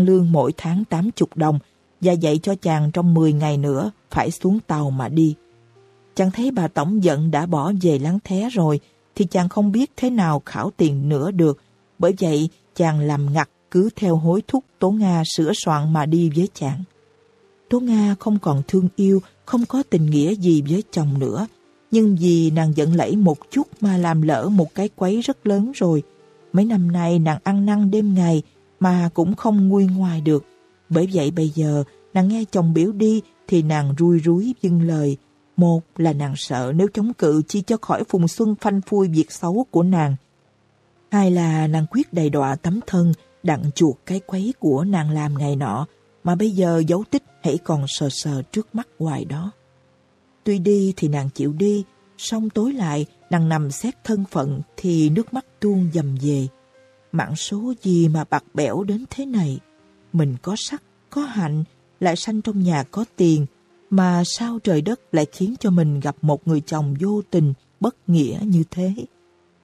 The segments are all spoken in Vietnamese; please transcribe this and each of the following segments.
lương mỗi tháng 80 đồng và dạy cho chàng trong 10 ngày nữa phải xuống tàu mà đi. Chàng thấy bà Tổng giận đã bỏ về lắng thé rồi thì chàng không biết thế nào khảo tiền nữa được. Bởi vậy chàng làm ngặt cứ theo hối thúc Tố Nga sửa soạn mà đi với chàng. Tố Nga không còn thương yêu, không có tình nghĩa gì với chồng nữa. Nhưng vì nàng giận lẫy một chút mà làm lỡ một cái quấy rất lớn rồi. Mấy năm nay nàng ăn năn đêm ngày mà cũng không nguôi ngoài được. Bởi vậy bây giờ nàng nghe chồng biểu đi thì nàng rui rúi dưng lời. Một là nàng sợ nếu chống cự chi cho khỏi Phùng Xuân phanh phui việc xấu của nàng. Hai là nàng quyết đầy đọa tấm thân đặng chuột cái quấy của nàng làm ngày nọ mà bây giờ dấu tích hãy còn sờ sờ trước mắt hoài đó. Tuy đi thì nàng chịu đi, xong tối lại nàng nằm xét thân phận thì nước mắt tuôn dầm về. Mạng số gì mà bạc bẽo đến thế này? Mình có sắc, có hạnh, lại sanh trong nhà có tiền, mà sao trời đất lại khiến cho mình gặp một người chồng vô tình, bất nghĩa như thế?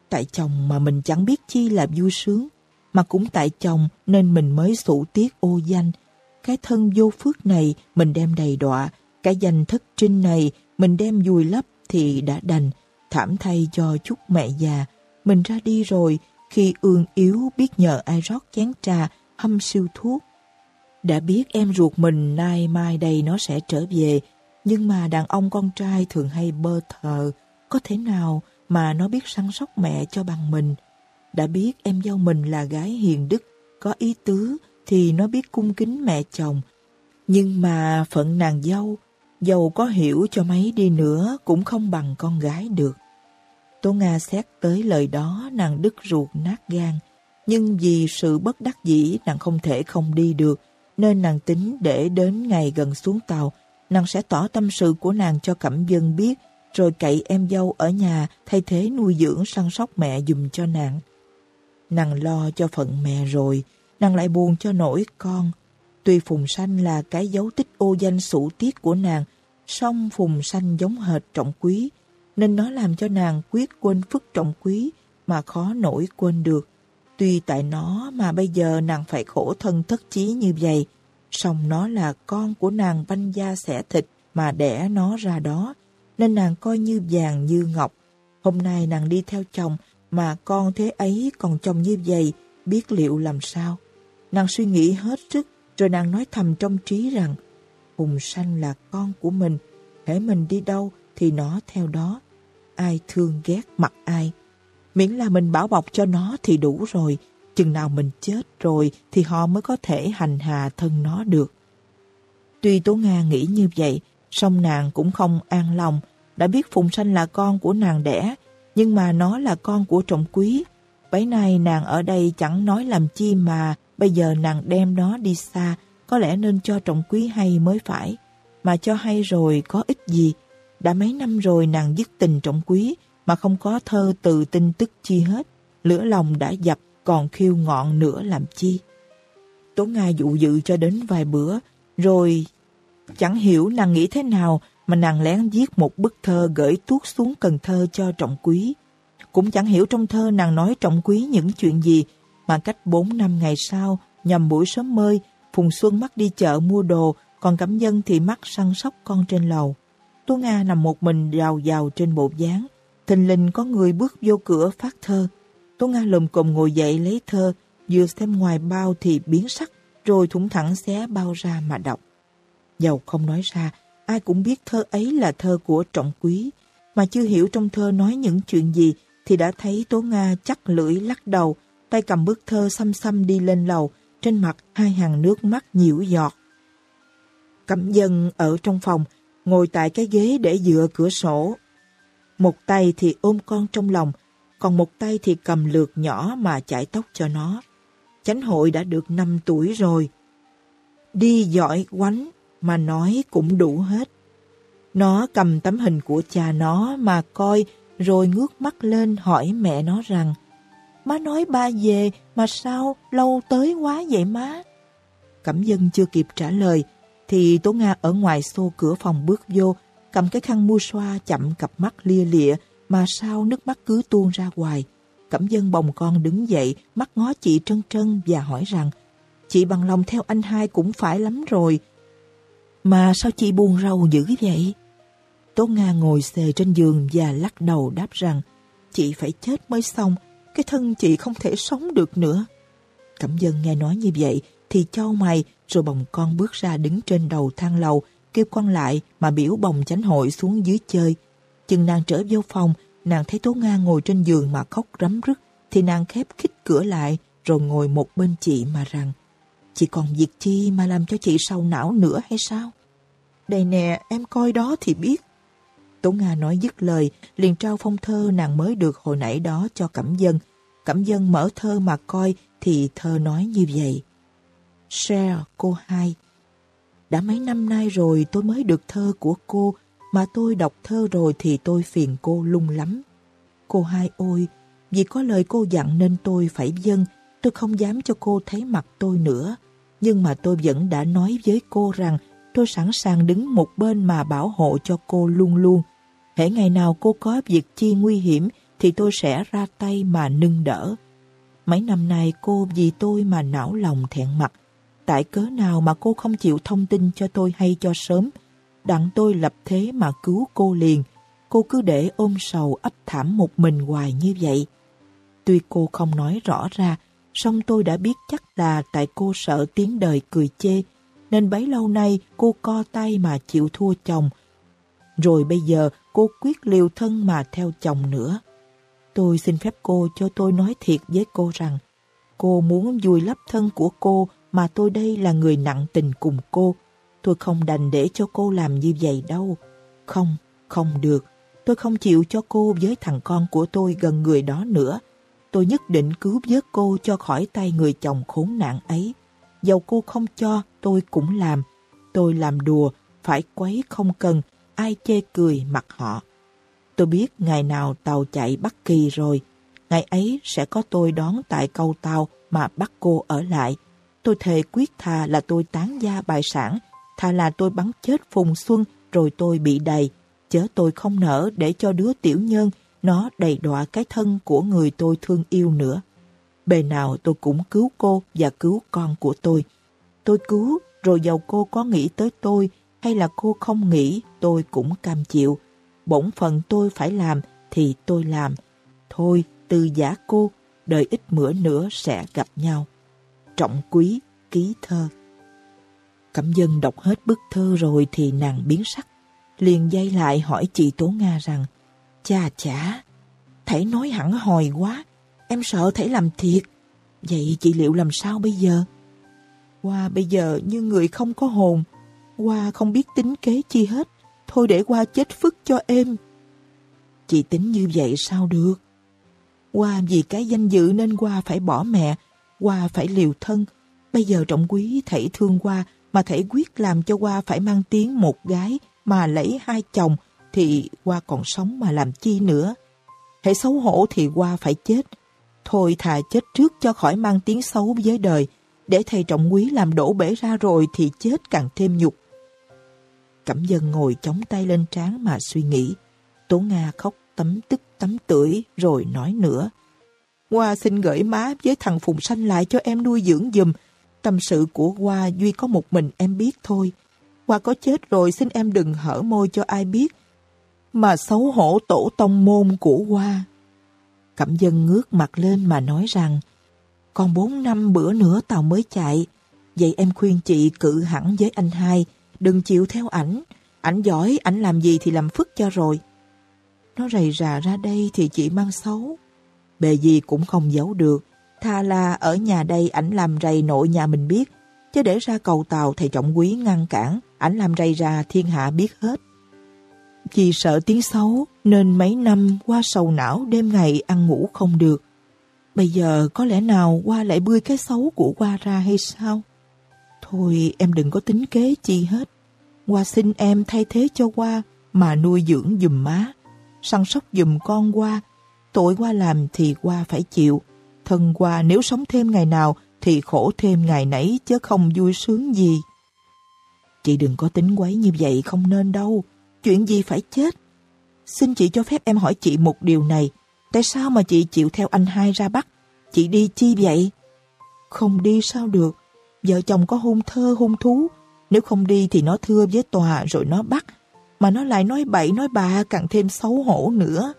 Tại chồng mà mình chẳng biết chi là vui sướng, mà cũng tại chồng nên mình mới sủ tiết ô danh. Cái thân vô phước này mình đem đầy đọa, cái danh thất trinh này mình đem vùi lấp thì đã đành, thảm thay cho chút mẹ già. Mình ra đi rồi, khi ương yếu biết nhờ ai rót chén trà, hâm siêu thuốc. Đã biết em ruột mình nay mai đây nó sẽ trở về, nhưng mà đàn ông con trai thường hay bơ thờ, có thể nào mà nó biết săn sóc mẹ cho bằng mình. Đã biết em dâu mình là gái hiền đức, có ý tứ thì nó biết cung kính mẹ chồng. Nhưng mà phận nàng dâu, dâu có hiểu cho mấy đi nữa cũng không bằng con gái được. Tố Nga xét tới lời đó nàng đứt ruột nát gan. Nhưng vì sự bất đắc dĩ nàng không thể không đi được, nên nàng tính để đến ngày gần xuống tàu, nàng sẽ tỏ tâm sự của nàng cho Cẩm Dân biết, rồi cậy em dâu ở nhà thay thế nuôi dưỡng săn sóc mẹ dùm cho nàng. Nàng lo cho phận mẹ rồi, nàng lại buồn cho nỗi con. Tuy Phùng Sanh là cái dấu tích ô danh sủ tiết của nàng, song Phùng Sanh giống hệt trọng quý, nên nó làm cho nàng quyết quên phức trọng quý mà khó nổi quên được. Tuy tại nó mà bây giờ nàng phải khổ thân thất chí như vậy, song nó là con của nàng banh da xẻ thịt mà đẻ nó ra đó, nên nàng coi như vàng như ngọc. Hôm nay nàng đi theo chồng mà con thế ấy còn chồng như vậy, biết liệu làm sao. Nàng suy nghĩ hết sức, rồi nàng nói thầm trong trí rằng, Hùng sanh là con của mình, hễ mình đi đâu thì nó theo đó. Ai thương ghét mặt ai. Miễn là mình bảo bọc cho nó thì đủ rồi, chừng nào mình chết rồi thì họ mới có thể hành hạ thân nó được. Tuy Tố Nga nghĩ như vậy, song nàng cũng không an lòng, đã biết Phùng Sanh là con của nàng đẻ, nhưng mà nó là con của trọng quý. Bấy nay nàng ở đây chẳng nói làm chi mà bây giờ nàng đem nó đi xa, có lẽ nên cho trọng quý hay mới phải. Mà cho hay rồi có ích gì. Đã mấy năm rồi nàng dứt tình trọng quý mà không có thơ từ tin tức chi hết. Lửa lòng đã dập còn khiêu ngọn nữa làm chi. Tố Nga dụ dự cho đến vài bữa, rồi chẳng hiểu nàng nghĩ thế nào mà nàng lén viết một bức thơ gửi tuốt xuống Cần Thơ cho Trọng Quý. Cũng chẳng hiểu trong thơ nàng nói Trọng Quý những chuyện gì, mà cách 4 năm ngày sau, nhằm buổi sớm mơi, Phùng Xuân mắc đi chợ mua đồ, còn Cẩm Dân thì mắc săn sóc con trên lầu. Tố Nga nằm một mình rào rào trên bộ dáng, thình lình có người bước vô cửa phát thơ. Tố Nga lùm cồm ngồi dậy lấy thơ, vừa xem ngoài bao thì biến sắc, rồi thủng thẳng xé bao ra mà đọc. Dầu không nói ra, ai cũng biết thơ ấy là thơ của trọng quý, mà chưa hiểu trong thơ nói những chuyện gì thì đã thấy Tố Nga chắc lưỡi lắc đầu, tay cầm bức thơ xăm xăm đi lên lầu, trên mặt hai hàng nước mắt nhiễu giọt. Cẩm dân ở trong phòng, ngồi tại cái ghế để dựa cửa sổ. Một tay thì ôm con trong lòng, còn một tay thì cầm lược nhỏ mà chải tóc cho nó. Chánh hội đã được 5 tuổi rồi. Đi giỏi quánh mà nói cũng đủ hết. Nó cầm tấm hình của cha nó mà coi rồi ngước mắt lên hỏi mẹ nó rằng Má nói ba về mà sao lâu tới quá vậy má? Cẩm dân chưa kịp trả lời thì Tố Nga ở ngoài xô cửa phòng bước vô cầm cái khăn mua xoa chậm cặp mắt lia lịa mà sao nước mắt cứ tuôn ra ngoài. Cẩm dân bồng con đứng dậy mắt ngó chị trân trân và hỏi rằng Chị bằng lòng theo anh hai cũng phải lắm rồi. Mà sao chị buồn rầu dữ vậy? Tố Nga ngồi xề trên giường và lắc đầu đáp rằng chị phải chết mới xong, cái thân chị không thể sống được nữa. Cẩm dân nghe nói như vậy thì châu mày rồi bồng con bước ra đứng trên đầu thang lầu kêu con lại mà biểu bồng chánh hội xuống dưới chơi. Chừng nàng trở vô phòng, nàng thấy Tố Nga ngồi trên giường mà khóc rắm rứt thì nàng khép khít cửa lại rồi ngồi một bên chị mà rằng Chị còn việc chi mà làm cho chị sầu não nữa hay sao? Đây nè, em coi đó thì biết. Tố Nga nói dứt lời, liền trao phong thơ nàng mới được hồi nãy đó cho Cẩm Dân. Cẩm Dân mở thơ mà coi thì thơ nói như vậy. Share cô hai. Đã mấy năm nay rồi tôi mới được thơ của cô, mà tôi đọc thơ rồi thì tôi phiền cô lung lắm. Cô hai ôi, vì có lời cô dặn nên tôi phải dâng, tôi không dám cho cô thấy mặt tôi nữa. Nhưng mà tôi vẫn đã nói với cô rằng tôi sẵn sàng đứng một bên mà bảo hộ cho cô luôn luôn. Hễ ngày nào cô có việc chi nguy hiểm thì tôi sẽ ra tay mà nâng đỡ. Mấy năm nay cô vì tôi mà não lòng thẹn mặt. Tại cớ nào mà cô không chịu thông tin cho tôi hay cho sớm. Đặng tôi lập thế mà cứu cô liền. Cô cứ để ôm sầu ấp thảm một mình hoài như vậy. Tuy cô không nói rõ ra, song tôi đã biết chắc là tại cô sợ tiếng đời cười chê, nên bấy lâu nay cô co tay mà chịu thua chồng. Rồi bây giờ cô quyết liều thân mà theo chồng nữa. Tôi xin phép cô cho tôi nói thiệt với cô rằng cô muốn vùi lấp thân của cô mà tôi đây là người nặng tình cùng cô. Tôi không đành để cho cô làm như vậy đâu. Không, không được. Tôi không chịu cho cô với thằng con của tôi gần người đó nữa. Tôi nhất định cứu vớt cô cho khỏi tay người chồng khốn nạn ấy. Dầu cô không cho, tôi cũng làm. Tôi làm đùa, phải quấy không cần, ai chê cười mặt họ. Tôi biết ngày nào tàu chạy Bắc Kỳ rồi. Ngày ấy sẽ có tôi đón tại câu tàu mà bắt cô ở lại. Tôi thề quyết thà là tôi tán gia bại sản, thà là tôi bắn chết Phùng Xuân rồi tôi bị đầy. Chớ tôi không nỡ để cho đứa tiểu nhân nó đầy đọa cái thân của người tôi thương yêu nữa. Bề nào tôi cũng cứu cô và cứu con của tôi. Tôi cứu rồi dầu cô có nghĩ tới tôi hay là cô không nghĩ tôi cũng cam chịu. Bổn phận tôi phải làm thì tôi làm. Thôi từ giả cô, đợi ít bữa nữa sẽ gặp nhau. Trọng quý, ký thơ. Cẩm dân đọc hết bức thơ rồi thì nàng biến sắc. Liền dây lại hỏi chị Tố Nga rằng Cha chả, Thảy nói hẳn hòi quá, em sợ Thảy làm thiệt. Vậy chị liệu làm sao bây giờ? Qua bây giờ như người không có hồn, qua không biết tính kế chi hết, thôi để qua chết phức cho em. Chị tính như vậy sao được? Qua vì cái danh dự nên qua phải bỏ mẹ, qua phải liều thân. Bây giờ trọng quý thảy thương qua mà thảy quyết làm cho qua phải mang tiếng một gái mà lấy hai chồng thì qua còn sống mà làm chi nữa. Hãy xấu hổ thì qua phải chết. Thôi thà chết trước cho khỏi mang tiếng xấu với đời. Để thầy trọng quý làm đổ bể ra rồi thì chết càng thêm nhục. Cẩm dân ngồi chống tay lên trán mà suy nghĩ. Tố Nga khóc tấm tức tấm tưởi rồi nói nữa. Hoa xin gửi má với thằng Phùng Sanh lại cho em nuôi dưỡng dùm. Tâm sự của Hoa Duy có một mình em biết thôi. Hoa có chết rồi xin em đừng hở môi cho ai biết. Mà xấu hổ tổ tông môn của Hoa. Cẩm dân ngước mặt lên mà nói rằng còn bốn năm bữa nữa tàu mới chạy. Vậy em khuyên chị cự hẳn với anh hai, đừng chịu theo ảnh. Ảnh giỏi, ảnh làm gì thì làm phức cho rồi. Nó rầy rà ra đây thì chị mang xấu. Bề gì cũng không giấu được. Tha là ở nhà đây ảnh làm rầy nội nhà mình biết. Chứ để ra cầu tàu thầy trọng quý ngăn cản, ảnh làm rầy ra thiên hạ biết hết. Vì sợ tiếng xấu nên mấy năm qua sầu não đêm ngày ăn ngủ không được. Bây giờ có lẽ nào qua lại bươi cái xấu của qua ra hay sao? Thôi em đừng có tính kế chi hết. Qua xin em thay thế cho qua mà nuôi dưỡng dùm má săn sóc dùm con qua. Tội qua làm thì qua phải chịu. Thân qua nếu sống thêm ngày nào thì khổ thêm ngày nấy chứ không vui sướng gì. Chị đừng có tính quấy như vậy, không nên đâu. Chuyện gì phải chết. Xin chị cho phép em hỏi chị một điều này. Tại sao mà chị chịu theo anh hai ra Bắc? Chị đi chi vậy? Không đi sao được. vợ chồng có hôn thơ, hôn thú. Nếu không đi thì nó thưa với tòa rồi nó bắt. Mà nó lại nói bậy, nói bạ càng thêm xấu hổ nữa.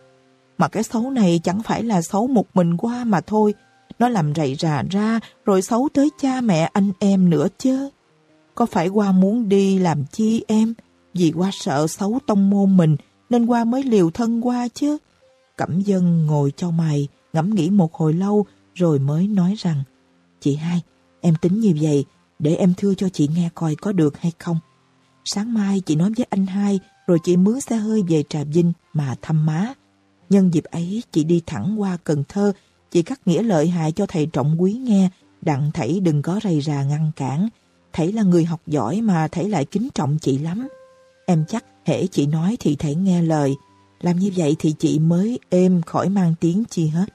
Mà cái xấu này chẳng phải là xấu một mình qua mà thôi. Nó làm rầy rà ra rồi xấu tới cha mẹ anh em nữa chứ. Có phải qua muốn đi làm chi em? Vì qua sợ xấu tông môn mình nên qua mới liều thân qua chứ. Cẩm dân ngồi cho mày, ngẫm nghĩ một hồi lâu rồi mới nói rằng Chị hai, em tính như vậy để em thưa cho chị nghe coi có được hay không. Sáng mai chị nói với anh hai rồi chị mướn xe hơi về Trà Vinh mà thăm má. Nhân dịp ấy chị đi thẳng qua Cần Thơ, chị cắt nghĩa lợi hại cho thầy trọng quý nghe, đặng thảy đừng có rầy rà ngăn cản. Thảy là người học giỏi mà thảy lại kính trọng chị lắm. Em chắc hễ chị nói thì thảy nghe lời. Làm như vậy thì chị mới êm khỏi mang tiếng chi hết.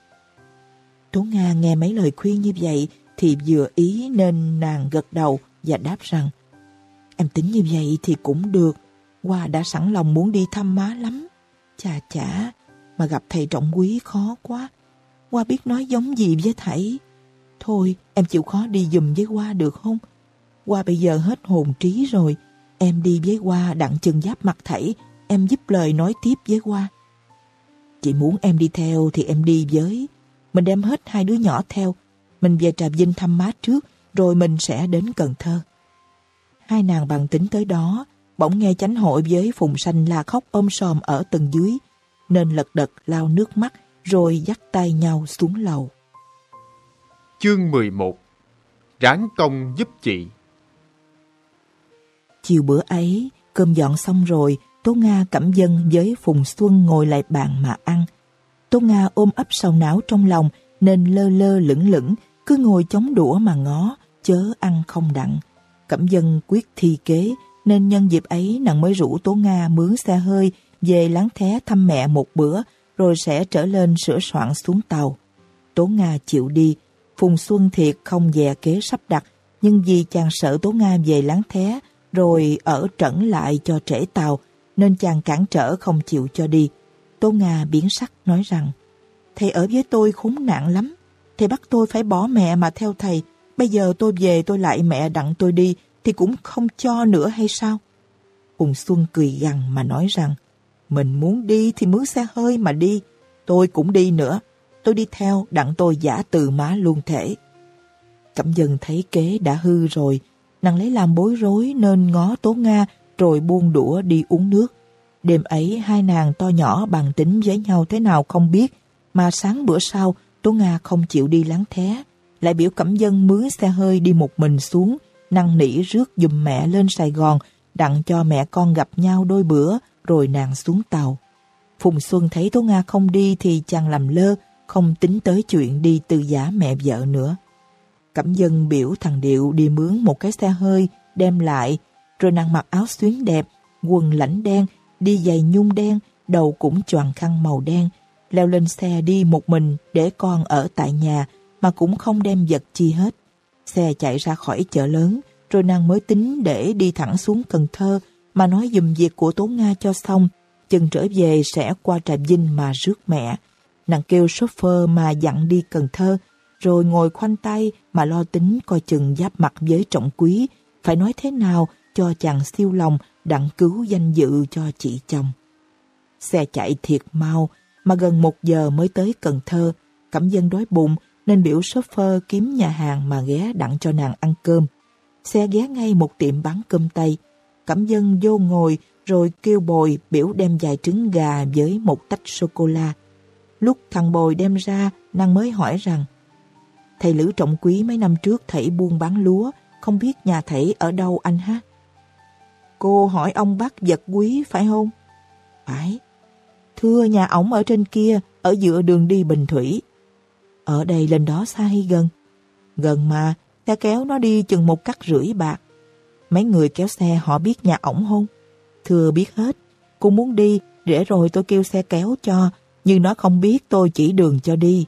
Tố Nga nghe mấy lời khuyên như vậy thì vừa ý nên nàng gật đầu và đáp rằng Em tính như vậy thì cũng được. Hoa đã sẵn lòng muốn đi thăm má lắm. Chà chả, mà gặp thầy trọng quý khó quá. Hoa biết nói giống gì với thầy. Thôi, em chịu khó đi dùm với Hoa được không? Hoa bây giờ hết hồn trí rồi. Em đi với Hoa đặng chừng giáp mặt thầy. Em giúp lời nói tiếp với Hoa. Chị muốn em đi theo thì em đi với. Mình đem hết hai đứa nhỏ theo. Mình về Trà Vinh thăm má trước, rồi mình sẽ đến Cần Thơ. Hai nàng bằng tính tới đó, bỗng nghe chánh hội với Phùng Sanh la khóc ôm sòm ở tầng dưới, nên lật đật lau nước mắt, rồi dắt tay nhau xuống lầu. Chương 11 Ráng công giúp chị Chiều bữa ấy, cơm dọn xong rồi, Tố Nga cẩm dân với Phùng Xuân ngồi lại bàn mà ăn. Tố Nga ôm ấp sầu não trong lòng nên lơ lơ lửng lửng, cứ ngồi chống đũa mà ngó, chớ ăn không đặng. Cẩm dân quyết thi kế, nên nhân dịp ấy nàng mới rủ Tố Nga mướn xe hơi về láng thé thăm mẹ một bữa, rồi sẽ trở lên sửa soạn xuống tàu. Tố Nga chịu đi, Phùng Xuân Thiệt không dè kế sắp đặt, nhưng vì chàng sợ Tố Nga về láng thé, rồi ở trẩn lại cho trễ tàu, nên chàng cản trở không chịu cho đi. Tố Nga biến sắc nói rằng, Thầy ở với tôi khốn nạn lắm, thầy bắt tôi phải bỏ mẹ mà theo thầy, bây giờ tôi về tôi lại mẹ đặng tôi đi, thì cũng không cho nữa hay sao? Hùng Xuân cười gằn mà nói rằng, mình muốn đi thì mướn xe hơi mà đi, tôi cũng đi nữa, tôi đi theo đặng tôi giả từ má luôn thể. Cẩm dân thấy kế đã hư rồi, nàng lấy làm bối rối nên ngó Tố Nga rồi buông đũa đi uống nước. Đêm ấy hai nàng to nhỏ bằng tính với nhau thế nào không biết, mà sáng bữa sau Tố Nga không chịu đi láng thé, lại biểu Cẩm Dân mướn xe hơi đi một mình xuống, năng nỉ rước dùm mẹ lên Sài Gòn, đặng cho mẹ con gặp nhau đôi bữa, rồi nàng xuống tàu. Phùng Xuân thấy Tố Nga không đi thì chàng làm lơ, không tính tới chuyện đi từ giả mẹ vợ nữa. Cẩm Dân biểu thằng Điệu đi mướn một cái xe hơi, đem lại, rồi nàng mặc áo xuyến đẹp, quần lãnh đen, đi giày nhung đen, đầu cũng choàng khăn màu đen, leo lên xe đi một mình để con ở tại nhà mà cũng không đem vật chi hết. Xe chạy ra khỏi chợ lớn, rồi nàng mới tính để đi thẳng xuống Cần Thơ mà nói dùm việc của Tố Nga cho xong, chừng trở về sẽ qua Trà Vinh mà rước mẹ. Nàng kêu chauffeur mà dặn đi Cần Thơ, rồi ngồi khoanh tay mà lo tính coi chừng giáp mặt với trọng quý, phải nói thế nào cho chàng siêu lòng đặng cứu danh dự cho chị chồng. Xe chạy thiệt mau, mà gần một giờ mới tới Cần Thơ. Cẩm dân đói bụng nên biểu chauffeur kiếm nhà hàng mà ghé đặng cho nàng ăn cơm. Xe ghé ngay một tiệm bán cơm tây. Cẩm dân vô ngồi rồi kêu bồi biểu đem vài trứng gà với một tách sô-cô-la. Lúc thằng bồi đem ra, nàng mới hỏi rằng Thầy Lữ Trọng Quý mấy năm trước thầy buôn bán lúa, không biết nhà thầy ở đâu anh ha? Cô hỏi ông bác vật quý phải không? Phải. Thưa nhà ổng ở trên kia, ở giữa đường đi Bình Thủy. Ở đây lên đó xa hay gần? Gần mà, ta kéo nó đi chừng một cắt rưỡi bạc. Mấy người kéo xe họ biết nhà ổng không? Thưa biết hết. Cô muốn đi, để rồi tôi kêu xe kéo cho, nhưng nó không biết tôi chỉ đường cho đi.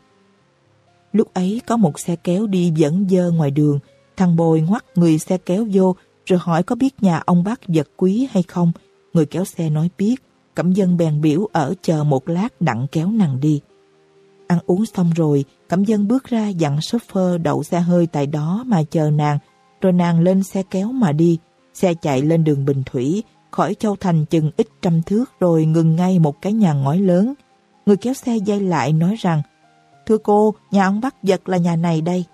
Lúc ấy có một xe kéo đi dẫn dơ ngoài đường, thằng bồi ngoắt người xe kéo vô, rồi hỏi có biết nhà ông bác vật quý hay không. Người kéo xe nói biết, Cẩm dân bèn biểu ở chờ một lát đặng kéo nàng đi. Ăn uống xong rồi, Cẩm dân bước ra dặn chauffeur đậu xe hơi tại đó mà chờ nàng, rồi nàng lên xe kéo mà đi. Xe chạy lên đường Bình Thủy, khỏi Châu Thành chừng ít trăm thước rồi ngừng ngay một cái nhà ngói lớn. Người kéo xe dây lại nói rằng, Thưa cô, nhà ông bắt Giật là nhà này đây.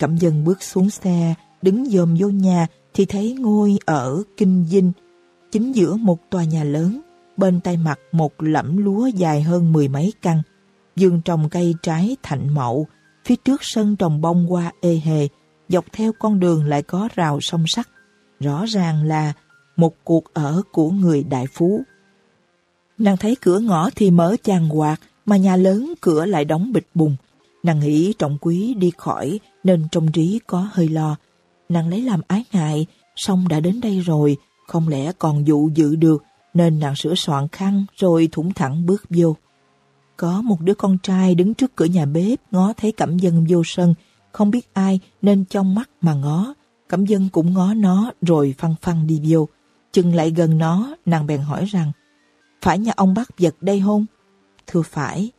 Cẩm dân bước xuống xe, đứng dòm vô nhà thì thấy ngôi ở Kinh Dinh, chính giữa một tòa nhà lớn, bên tay mặt một lẫm lúa dài hơn mười mấy căn, vườn trồng cây trái thạnh mậu, phía trước sân trồng bông hoa ê hề, dọc theo con đường lại có rào song sắt. Rõ ràng là một cuộc ở của người đại phú. Nàng thấy cửa ngõ thì mở chàng quạt, mà nhà lớn cửa lại đóng bịch bùng. Nàng nghĩ trọng quý đi khỏi nên trong trí có hơi lo. Nàng lấy làm ái ngại, xong đã đến đây rồi, không lẽ còn dụ dự được, nên nàng sửa soạn khăn rồi thủng thẳng bước vô. Có một đứa con trai đứng trước cửa nhà bếp ngó thấy Cẩm Dân vô sân, không biết ai nên trong mắt mà ngó. Cẩm Dân cũng ngó nó rồi phăng phăng đi vô. Chừng lại gần nó, nàng bèn hỏi rằng, phải nhà ông bắt vật đây không? Thưa phải.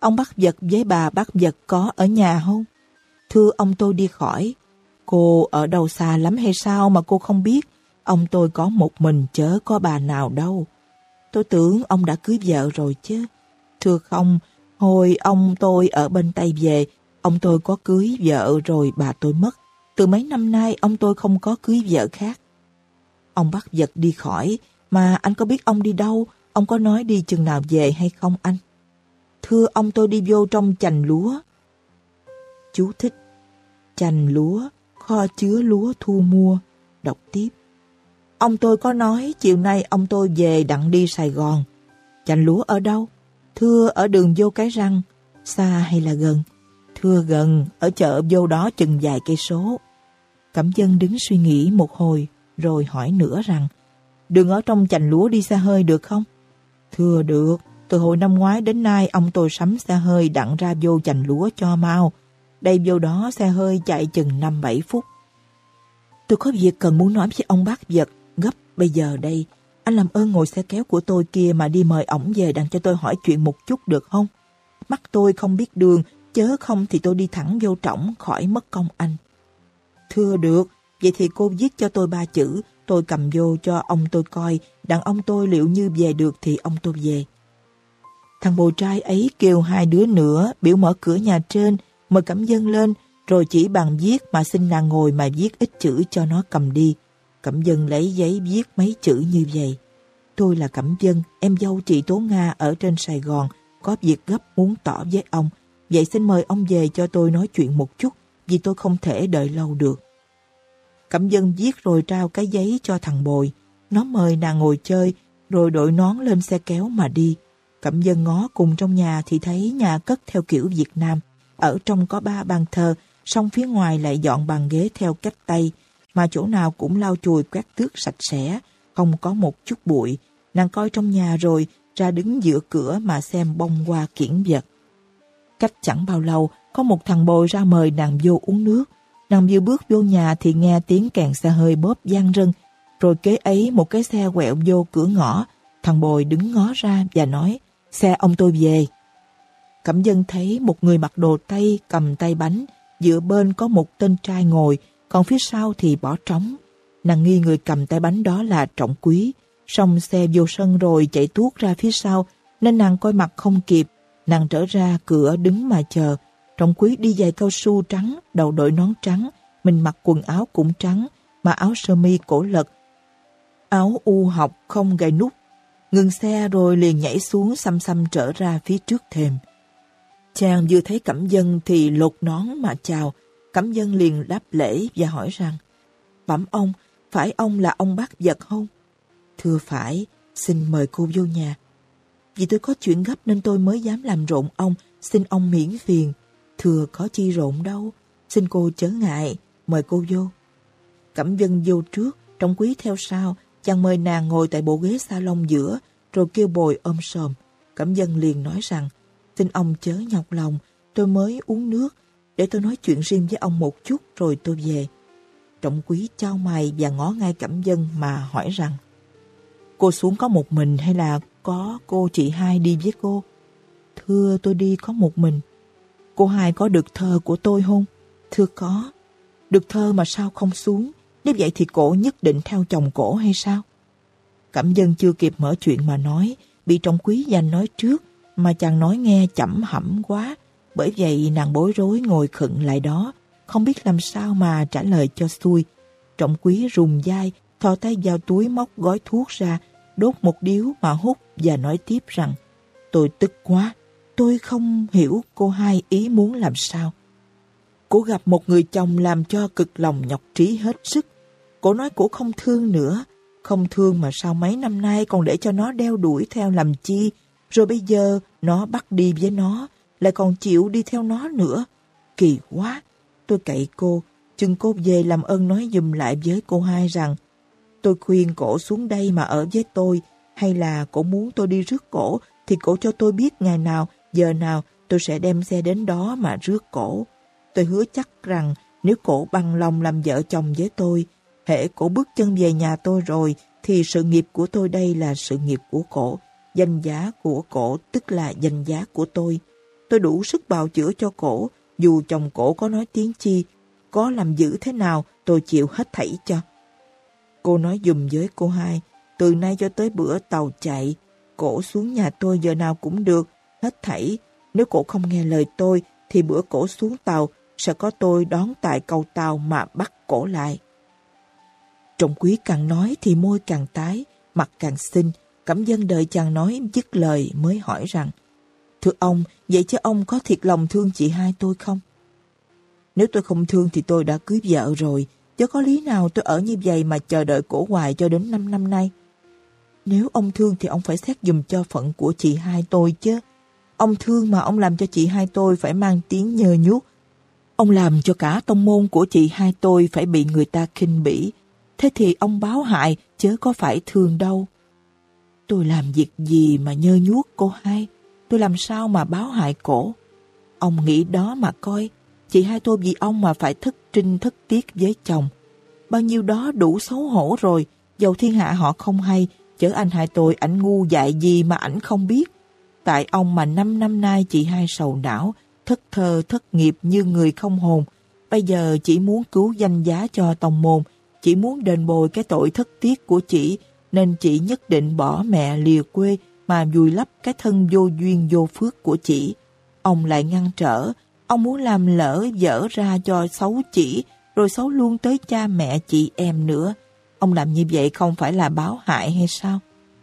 Ông bắt vật với bà bắt vật có ở nhà không? Thưa ông tôi đi khỏi. Cô ở đâu xa lắm hay sao mà cô không biết? Ông tôi có một mình chớ có bà nào đâu. Tôi tưởng ông đã cưới vợ rồi chứ. Thưa không, hồi ông tôi ở bên Tây về, ông tôi có cưới vợ rồi bà tôi mất. Từ mấy năm nay ông tôi không có cưới vợ khác. Ông bắt giật đi khỏi, mà anh có biết ông đi đâu, ông có nói đi chừng nào về hay không anh? Thưa ông tôi đi vô trong chành lúa. Chú thích. Chành lúa, kho chứa lúa thu mua. Đọc tiếp. Ông tôi có nói chiều nay ông tôi về đặng đi Sài Gòn. Chành lúa ở đâu? Thưa ở đường vô cái răng. Xa hay là gần? Thưa gần, ở chợ vô đó chừng vài cây số. Cẩm dân đứng suy nghĩ một hồi, rồi hỏi nữa rằng, đường ở trong chành lúa đi xe hơi được không? Thưa được, từ hồi năm ngoái đến nay ông tôi sắm xe hơi đặng ra vô chành lúa cho mau. Đây vô đó xe hơi chạy chừng 5-7 phút. Tôi có việc cần muốn nói với ông bác vật gấp bây giờ đây. Anh làm ơn ngồi xe kéo của tôi kia mà đi mời ổng về đặng cho tôi hỏi chuyện một chút được không? Mắt tôi không biết đường, chớ không thì tôi đi thẳng vô trỏng khỏi mất công anh. Thưa được, vậy thì cô viết cho tôi ba chữ, tôi cầm vô cho ông tôi coi, đặng ông tôi liệu như về được thì ông tôi về. Thằng bồ trai ấy kêu hai đứa nữa biểu mở cửa nhà trên, mời cẩm dân lên, rồi chỉ bằng viết mà xin nàng ngồi mà viết ít chữ cho nó cầm đi. Cẩm dân lấy giấy viết mấy chữ như vậy. Tôi là Cẩm dân, em dâu chị Tố Nga ở trên Sài Gòn, có việc gấp muốn tỏ với ông. Vậy xin mời ông về cho tôi nói chuyện một chút, vì tôi không thể đợi lâu được. Cẩm dân viết rồi trao cái giấy cho thằng bồi. Nó mời nàng ngồi chơi, rồi đội nón lên xe kéo mà đi. Cẩm dân ngó cùng trong nhà thì thấy nhà cất theo kiểu Việt Nam. Ở trong có ba bàn thờ, song phía ngoài lại dọn bàn ghế theo cách Tây, mà chỗ nào cũng lau chùi quét tước sạch sẽ, không có một chút bụi. Nàng coi trong nhà rồi, ra đứng giữa cửa mà xem bông hoa kiển vật. Cách chẳng bao lâu, có một thằng bồi ra mời nàng vô uống nước. Nàng vừa bước vô nhà thì nghe tiếng kèn xe hơi bóp gian rân, rồi kế ấy một cái xe quẹo vô cửa ngõ. Thằng bồi đứng ngó ra và nói, xe ông tôi về. Cẩm dân thấy một người mặc đồ Tây cầm tay bánh, giữa bên có một tên trai ngồi, còn phía sau thì bỏ trống. Nàng nghi người cầm tay bánh đó là trọng quý, xong xe vô sân rồi chạy tuốt ra phía sau, nên nàng coi mặt không kịp. Nàng trở ra cửa đứng mà chờ. Trọng quý đi giày cao su trắng, đầu đội nón trắng, mình mặc quần áo cũng trắng, mà áo sơ mi cổ lật. Áo u học không gầy nút. Ngừng xe rồi liền nhảy xuống xăm xăm trở ra phía trước thềm. Chàng vừa thấy cẩm dân thì lột nón mà chào. Cẩm dân liền đáp lễ và hỏi rằng Bẩm ông, phải ông là ông bác vật không? Thưa phải, xin mời cô vô nhà. Vì tôi có chuyện gấp nên tôi mới dám làm rộn ông, xin ông miễn phiền. Thưa có chi rộn đâu, xin cô chớ ngại, mời cô vô. Cẩm dân vô trước, trong quý theo sau, chàng mời nàng ngồi tại bộ ghế salon giữa, rồi kêu bồi ôm sòm. Cẩm dân liền nói rằng, xin ông chớ nhọc lòng, tôi mới uống nước, để tôi nói chuyện riêng với ông một chút rồi tôi về. Trọng quý trao mày và ngó ngay Cẩm dân mà hỏi rằng, Cô xuống có một mình hay là có cô chị hai đi với cô? Thưa tôi đi có một mình. Cô hai có được thơ của tôi không? Thưa có. Được thơ mà sao không xuống? Nếu vậy thì cổ nhất định theo chồng cổ hay sao? Cẩm dân chưa kịp mở chuyện mà nói, bị trọng quý danh nói trước, mà chàng nói nghe chậm hẩm quá. Bởi vậy nàng bối rối ngồi khựng lại đó, không biết làm sao mà trả lời cho xuôi. Trọng quý rùng dai, thò tay vào túi móc gói thuốc ra, đốt một điếu mà hút và nói tiếp rằng Tôi tức quá, tôi không hiểu cô hai ý muốn làm sao. Cô gặp một người chồng làm cho cực lòng nhọc trí hết sức. Cô nói cô không thương nữa, không thương mà sao mấy năm nay còn để cho nó đeo đuổi theo làm chi, rồi bây giờ nó bắt đi với nó, lại còn chịu đi theo nó nữa. Kỳ quá! Tôi cậy cô, chừng cô về làm ơn nói dùm lại với cô hai rằng tôi khuyên cổ xuống đây mà ở với tôi, hay là cổ muốn tôi đi rước cổ, thì cổ cho tôi biết ngày nào, giờ nào tôi sẽ đem xe đến đó mà rước cổ. Tôi hứa chắc rằng nếu cổ bằng lòng làm vợ chồng với tôi, hệ cổ bước chân về nhà tôi rồi, thì sự nghiệp của tôi đây là sự nghiệp của cổ. Danh giá của cổ tức là danh giá của tôi. Tôi đủ sức bào chữa cho cổ, dù chồng cổ có nói tiếng chi, có làm dữ thế nào, tôi chịu hết thảy cho. Cô nói dùm với cô hai, từ nay cho tới bữa tàu chạy, cổ xuống nhà tôi giờ nào cũng được, hết thảy. Nếu cổ không nghe lời tôi, thì bữa cổ xuống tàu, sẽ có tôi đón tại cầu tàu mà bắt cổ lại. Trọng quý càng nói thì môi càng tái, mặt càng xinh, cẩm dân đợi chàng nói dứt lời mới hỏi rằng Thưa ông, vậy chứ ông có thiệt lòng thương chị hai tôi không? Nếu tôi không thương thì tôi đã cưới vợ rồi, chứ có lý nào tôi ở như vậy mà chờ đợi cổ hoài cho đến 5 năm nay. Nếu ông thương thì ông phải xét dùm cho phận của chị hai tôi chứ. Ông thương mà ông làm cho chị hai tôi phải mang tiếng nhơ nhuốc. Ông làm cho cả tông môn của chị hai tôi phải bị người ta khinh bỉ. Thế thì ông báo hại, chớ có phải thương đâu. Tôi làm việc gì mà nhơ nhuốc cô hai? Tôi làm sao mà báo hại cổ? Ông nghĩ đó mà coi. Chị hai tôi vì ông mà phải thất trinh thất tiết với chồng. Bao nhiêu đó đủ xấu hổ rồi. Dầu thiên hạ họ không hay, chở anh hai tôi ảnh ngu dại gì mà ảnh không biết. Tại ông mà năm năm nay chị hai sầu não, thất thơ thất nghiệp như người không hồn. Bây giờ chỉ muốn cứu danh giá cho tông môn, chỉ muốn đền bồi cái tội thất tiết của chị, nên chị nhất định bỏ mẹ lìa quê mà vùi lấp cái thân vô duyên vô phước của chị. Ông lại ngăn trở, ông muốn làm lỡ dở ra cho xấu chỉ, rồi xấu luôn tới cha mẹ chị em nữa. Ông làm như vậy không phải là báo hại hay sao?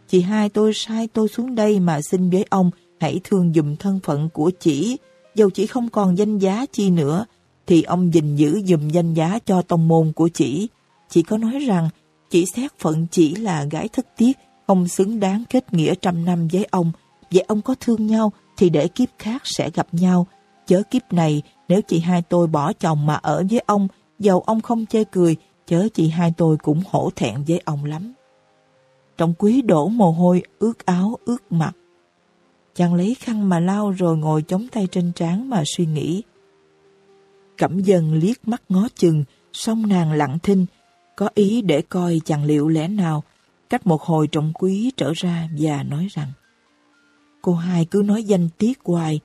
Chị hai tôi sai tôi xuống đây mà xin với ông hãy thương dùm thân phận của chị. Dầu chị không còn danh giá chi nữa, thì ông gìn giữ dùm danh giá cho tông môn của chị. Chị có nói rằng chỉ xét phận chỉ là gái thất tiết, không xứng đáng kết nghĩa trăm năm với ông. Vậy ông có thương nhau thì để kiếp khác sẽ gặp nhau. Chớ kiếp này, nếu chị hai tôi bỏ chồng mà ở với ông, dầu ông không chê cười, chớ chị hai tôi cũng hổ thẹn với ông lắm. Trọng quý đổ mồ hôi ướt áo ướt mặt. Chàng lấy khăn mà lau rồi ngồi chống tay trên trán mà suy nghĩ. Cẩm dần liếc mắt ngó chừng, xong nàng lặng thinh, có ý để coi chàng liệu lẽ nào. Cách một hồi trọng quý trở ra và nói rằng Cô hai cứ nói danh tiếc hoài,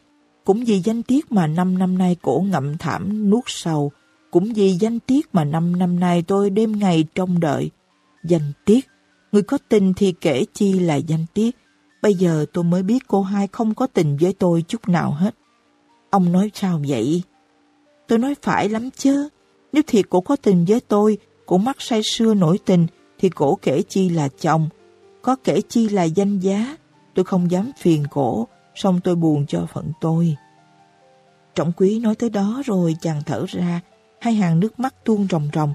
cũng vì danh tiết mà năm năm nay cổ ngậm thảm nuốt sầu, cũng vì danh tiết mà năm năm nay tôi đêm ngày trông đợi. Danh tiết, người có tình thì kể chi là danh tiết. Bây giờ tôi mới biết cô hai không có tình với tôi chút nào hết. Ông nói sao vậy? Tôi nói phải lắm chứ. Nếu thiệt cổ có tình với tôi, cổ mắc say sưa nổi tình, thì cổ kể chi là chồng. Có kể chi là danh giá. Tôi không dám phiền cổ, xong tôi buồn cho phận tôi. Trọng quý nói tới đó rồi chàng thở ra, hai hàng nước mắt tuôn ròng ròng.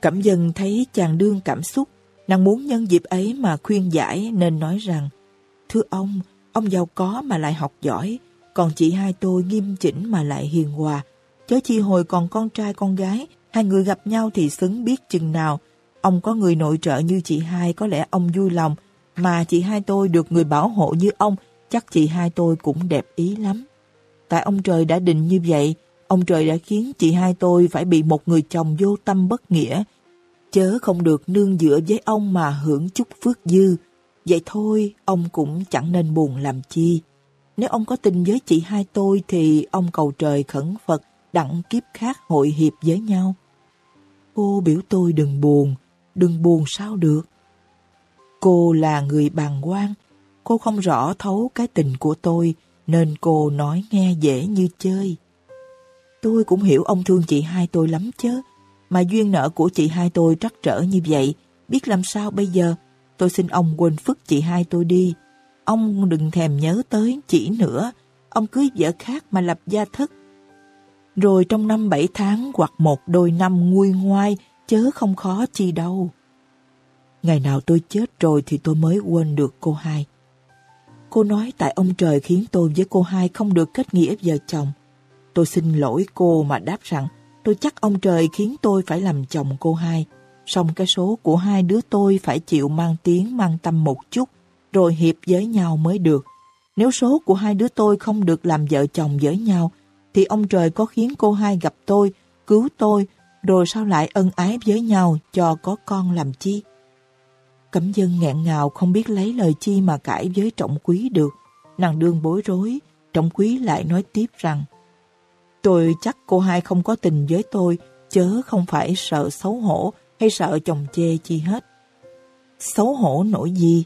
Cẩm dân thấy chàng đương cảm xúc, nàng muốn nhân dịp ấy mà khuyên giải nên nói rằng Thưa ông, ông giàu có mà lại học giỏi, còn chị hai tôi nghiêm chỉnh mà lại hiền hòa. Chớ chi hồi còn con trai con gái, hai người gặp nhau thì xứng biết chừng nào. Ông có người nội trợ như chị hai có lẽ ông vui lòng, mà chị hai tôi được người bảo hộ như ông, chắc chị hai tôi cũng đẹp ý lắm. Tại ông trời đã định như vậy, ông trời đã khiến chị hai tôi phải bị một người chồng vô tâm bất nghĩa, chớ không được nương dựa với ông mà hưởng chút phước dư. Vậy thôi, ông cũng chẳng nên buồn làm chi. Nếu ông có tình với chị hai tôi thì ông cầu trời khẩn Phật đặng kiếp khác hội hiệp với nhau. Cô biểu tôi đừng buồn, đừng buồn sao được. Cô là người bàng quan, cô không rõ thấu cái tình của tôi, nên cô nói nghe dễ như chơi. Tôi cũng hiểu ông thương chị hai tôi lắm chứ, mà duyên nợ của chị hai tôi trắc trở như vậy, biết làm sao bây giờ, tôi xin ông quên phức chị hai tôi đi. Ông đừng thèm nhớ tới chỉ nữa, ông cưới vợ khác mà lập gia thất. Rồi trong năm bảy tháng hoặc một đôi năm nguôi ngoai, chớ không khó chi đâu. Ngày nào tôi chết rồi thì tôi mới quên được cô hai. Cô nói tại ông trời khiến tôi với cô hai không được kết nghĩa vợ chồng. Tôi xin lỗi cô mà đáp rằng tôi chắc ông trời khiến tôi phải làm chồng cô hai. Xong cái số của hai đứa tôi phải chịu mang tiếng mang tâm một chút, rồi hiệp với nhau mới được. Nếu số của hai đứa tôi không được làm vợ chồng với nhau, thì ông trời có khiến cô hai gặp tôi, cứu tôi, rồi sao lại ân ái với nhau cho có con làm chi? Cẩm dân nghẹn ngào không biết lấy lời chi mà cãi với trọng quý được. Nàng đương bối rối, trọng quý lại nói tiếp rằng Tôi chắc cô hai không có tình với tôi, chớ không phải sợ xấu hổ hay sợ chồng chê chi hết. Xấu hổ nổi gì?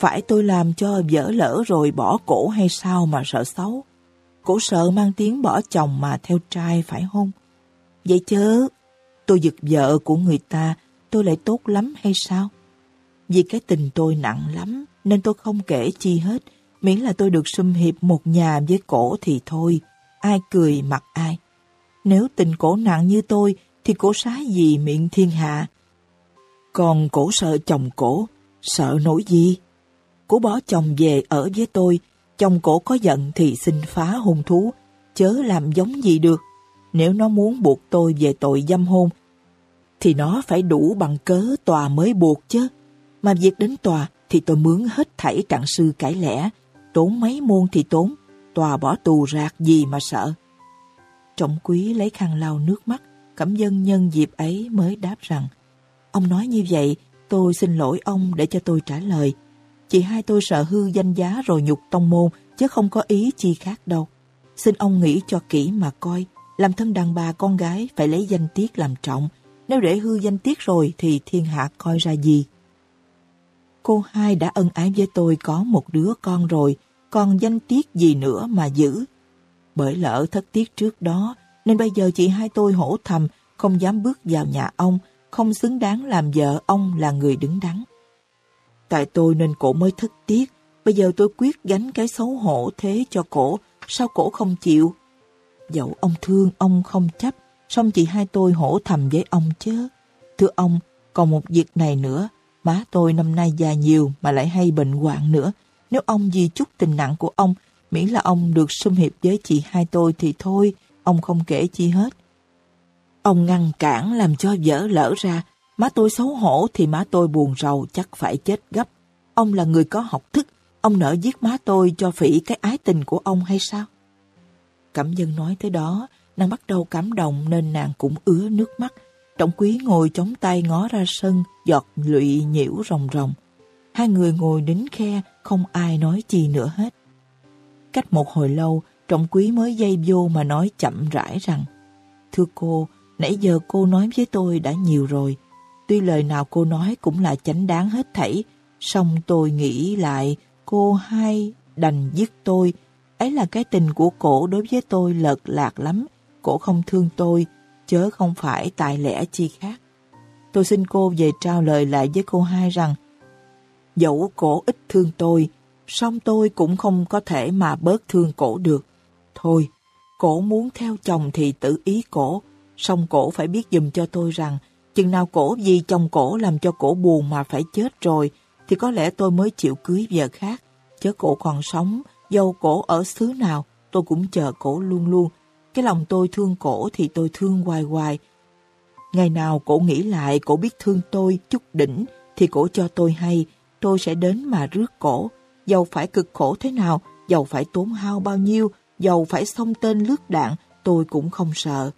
Phải tôi làm cho vỡ lỡ rồi bỏ cổ hay sao mà sợ xấu? Cổ sợ mang tiếng bỏ chồng mà theo trai phải không? Vậy chớ, tôi giật vợ của người ta, tôi lại tốt lắm hay sao? Vì cái tình tôi nặng lắm, nên tôi không kể chi hết, miễn là tôi được xâm hiệp một nhà với cổ thì thôi, ai cười mặt ai. Nếu tình cổ nặng như tôi, thì cổ sái gì miệng thiên hạ. Còn cổ sợ chồng cổ, sợ nổi gì? Cổ bỏ chồng về ở với tôi, chồng cổ có giận thì xin phá hôn thú, chớ làm giống gì được. Nếu nó muốn buộc tôi về tội dâm hôn, thì nó phải đủ bằng cớ tòa mới buộc chứ. Mà việc đến tòa thì tôi mướn hết thảy trạng sư cải lẽ, tốn mấy môn thì tốn, tòa bỏ tù rạc gì mà sợ. Trọng quý lấy khăn lau nước mắt, Cẩm dân nhân dịp ấy mới đáp rằng Ông nói như vậy, tôi xin lỗi ông để cho tôi trả lời. Chị hai tôi sợ hư danh giá rồi nhục tông môn, chứ không có ý chi khác đâu. Xin ông nghĩ cho kỹ mà coi, làm thân đàn bà con gái phải lấy danh tiết làm trọng. Nếu để hư danh tiết rồi thì thiên hạ coi ra gì. Cô hai đã ân ái với tôi có một đứa con rồi, còn danh tiết gì nữa mà giữ. Bởi lỡ thất tiết trước đó, nên bây giờ chị hai tôi hổ thầm, không dám bước vào nhà ông, không xứng đáng làm vợ ông là người đứng đắn. Tại tôi nên cổ mới thất tiết, bây giờ tôi quyết gánh cái xấu hổ thế cho cổ, sao cổ không chịu? Dẫu ông thương, ông không chấp, xong chị hai tôi hổ thầm với ông chứ. Thưa ông, còn một việc này nữa, má tôi năm nay già nhiều mà lại hay bệnh hoạn nữa. Nếu ông vì chút tình nặng của ông, miễn là ông được xung hiệp với chị hai tôi thì thôi, ông không kể chi hết. Ông ngăn cản làm cho dở lỡ ra, má tôi xấu hổ thì má tôi buồn rầu chắc phải chết gấp. Ông là người có học thức, ông nỡ giết má tôi cho phỉ cái ái tình của ông hay sao? Cẩm dân nói tới đó, nàng bắt đầu cảm động nên nàng cũng ứa nước mắt. Trọng quý ngồi chống tay ngó ra sân, giọt lụy nhiễu ròng ròng. Hai người ngồi đính khe, không ai nói gì nữa hết. Cách một hồi lâu, Trọng quý mới dây vô mà nói chậm rãi rằng Thưa cô, nãy giờ cô nói với tôi đã nhiều rồi. Tuy lời nào cô nói cũng là chánh đáng hết thảy, song tôi nghĩ lại cô hai đành giết tôi. Ấy là cái tình của cổ đối với tôi lợt lạc lắm. Cổ không thương tôi, chớ không phải tài lẽ chi khác. Tôi xin cô về trao lời lại với cô hai rằng dẫu cổ ít thương tôi, song tôi cũng không có thể mà bớt thương cổ được. Thôi, cổ muốn theo chồng thì tự ý cổ, song cổ phải biết dùm cho tôi rằng chừng nào cổ vì chồng cổ làm cho cổ buồn mà phải chết rồi, thì có lẽ tôi mới chịu cưới vợ khác. Chớ cổ còn sống, dâu cổ ở xứ nào, tôi cũng chờ cổ luôn luôn. Cái lòng tôi thương cổ thì tôi thương hoài hoài. Ngày nào cổ nghĩ lại, cổ biết thương tôi chút đỉnh, thì cổ cho tôi hay, tôi sẽ đến mà rước cổ. Dầu phải cực khổ thế nào, dầu phải tốn hao bao nhiêu, dầu phải xông tên lướt đạn, tôi cũng không sợ.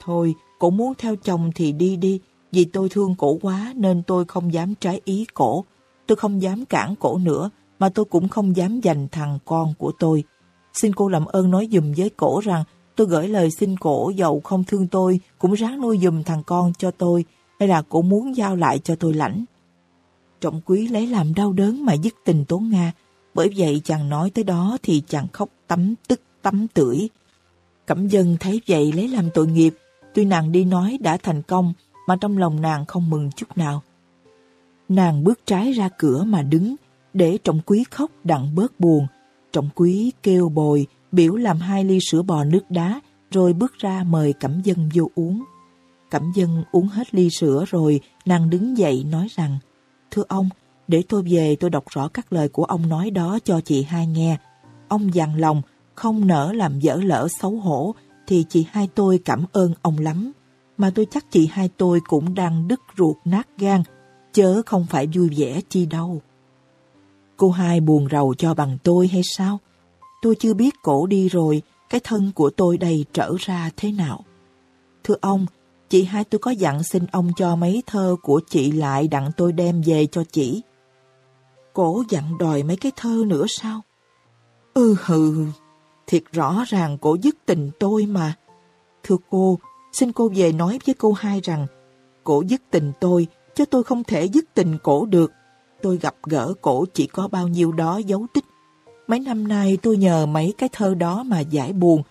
Thôi, cổ muốn theo chồng thì đi đi, vì tôi thương cổ quá nên tôi không dám trái ý cổ. Tôi không dám cản cổ nữa, mà tôi cũng không dám giành thằng con của tôi. Xin cô làm ơn nói dùm với cổ rằng tôi gửi lời xin cổ, dầu không thương tôi, cũng ráng nuôi dùm thằng con cho tôi, hay là cổ muốn giao lại cho tôi lãnh. Trọng quý lấy làm đau đớn mà dứt tình tố Nga. Bởi vậy chàng nói tới đó thì chàng khóc tắm tức tắm tưởi. Cẩm dân thấy vậy lấy làm tội nghiệp. Tuy nàng đi nói đã thành công, mà trong lòng nàng không mừng chút nào. Nàng bước trái ra cửa mà đứng, để trọng quý khóc đặng bớt buồn. Trọng quý kêu bồi biểu làm hai ly sữa bò nước đá rồi bước ra mời Cẩm dân vô uống. Cẩm dân uống hết ly sữa rồi nàng đứng dậy nói rằng Thưa ông, để tôi về tôi đọc rõ các lời của ông nói đó cho chị hai nghe. Ông dằn lòng, không nỡ làm dở lỡ xấu hổ, thì chị hai tôi cảm ơn ông lắm. Mà tôi chắc chị hai tôi cũng đang đứt ruột nát gan, chớ không phải vui vẻ chi đâu. Cô hai buồn rầu cho bằng tôi hay sao? Tôi chưa biết cổ đi rồi, cái thân của tôi đầy trở ra thế nào. Thưa ông, Chị hai tôi có dặn xin ông cho mấy thơ của chị lại đặng tôi đem về cho chị. Cổ dặn đòi mấy cái thơ nữa sao? Ừ hừ, thiệt rõ ràng cổ dứt tình tôi mà. Thưa cô, xin cô về nói với cô hai rằng cổ dứt tình tôi, chứ tôi không thể dứt tình cổ được. Tôi gặp gỡ cổ chỉ có bao nhiêu đó dấu tích. Mấy năm nay tôi nhờ mấy cái thơ đó mà giải buồn.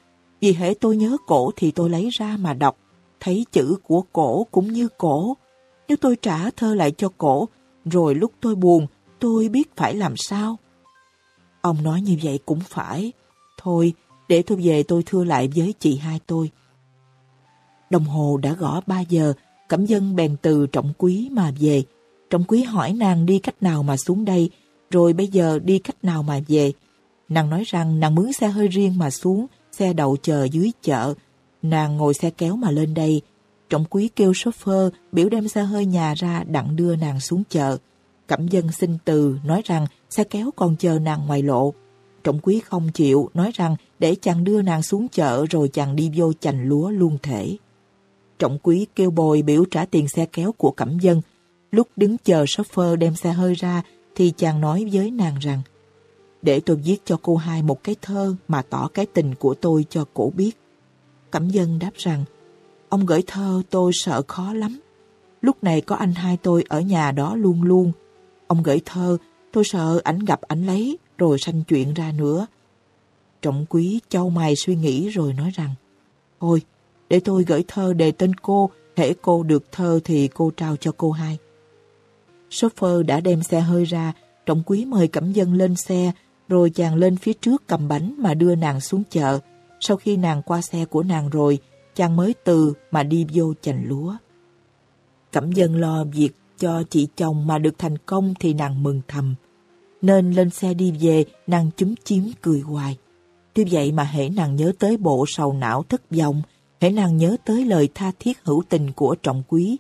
Vì hễ tôi nhớ cổ thì tôi lấy ra mà đọc thấy chữ của cổ cũng như cổ. Nếu tôi trả thơ lại cho cổ, rồi lúc tôi buồn, tôi biết phải làm sao. Ông nói như vậy cũng phải. Thôi, để tôi về tôi thưa lại với chị hai tôi. Đồng hồ đã gõ 3 giờ, Cẩm dân bèn từ trọng quý mà về. Trọng quý hỏi nàng đi cách nào mà xuống đây, rồi bây giờ đi cách nào mà về. Nàng nói rằng nàng mướn xe hơi riêng mà xuống, xe đậu chờ dưới chợ, Nàng ngồi xe kéo mà lên đây. Trọng quý kêu chauffeur biểu đem xe hơi nhà ra đặng đưa nàng xuống chợ. Cẩm dân xin từ nói rằng xe kéo còn chờ nàng ngoài lộ. Trọng quý không chịu nói rằng để chàng đưa nàng xuống chợ rồi chàng đi vô chành lúa luôn thể. Trọng quý kêu bồi biểu trả tiền xe kéo của Cẩm dân. Lúc đứng chờ chauffeur đem xe hơi ra thì chàng nói với nàng rằng để tôi viết cho cô hai một cái thơ mà tỏ cái tình của tôi cho cổ biết. Cẩm dân đáp rằng, ông gửi thơ tôi sợ khó lắm. Lúc này có anh hai tôi ở nhà đó luôn luôn. Ông gửi thơ, tôi sợ ảnh gặp ảnh lấy, rồi sanh chuyện ra nữa. Trọng quý châu mày suy nghĩ rồi nói rằng, Thôi, để tôi gửi thơ đề tên cô, thể cô được thơ thì cô trao cho cô hai. Chauffeur đã đem xe hơi ra, trọng quý mời Cẩm Dân lên xe, rồi chàng lên phía trước cầm bánh mà đưa nàng xuống chợ. Sau khi nàng qua xe của nàng rồi, chàng mới từ mà đi vô chành lúa. Cẩm dân lo việc cho chị chồng mà được thành công thì nàng mừng thầm. Nên lên xe đi về, nàng chúm chiếm cười hoài. Tuy vậy mà hễ nàng nhớ tới bộ sầu não thất vọng, hễ nàng nhớ tới lời tha thiết hữu tình của trọng quý,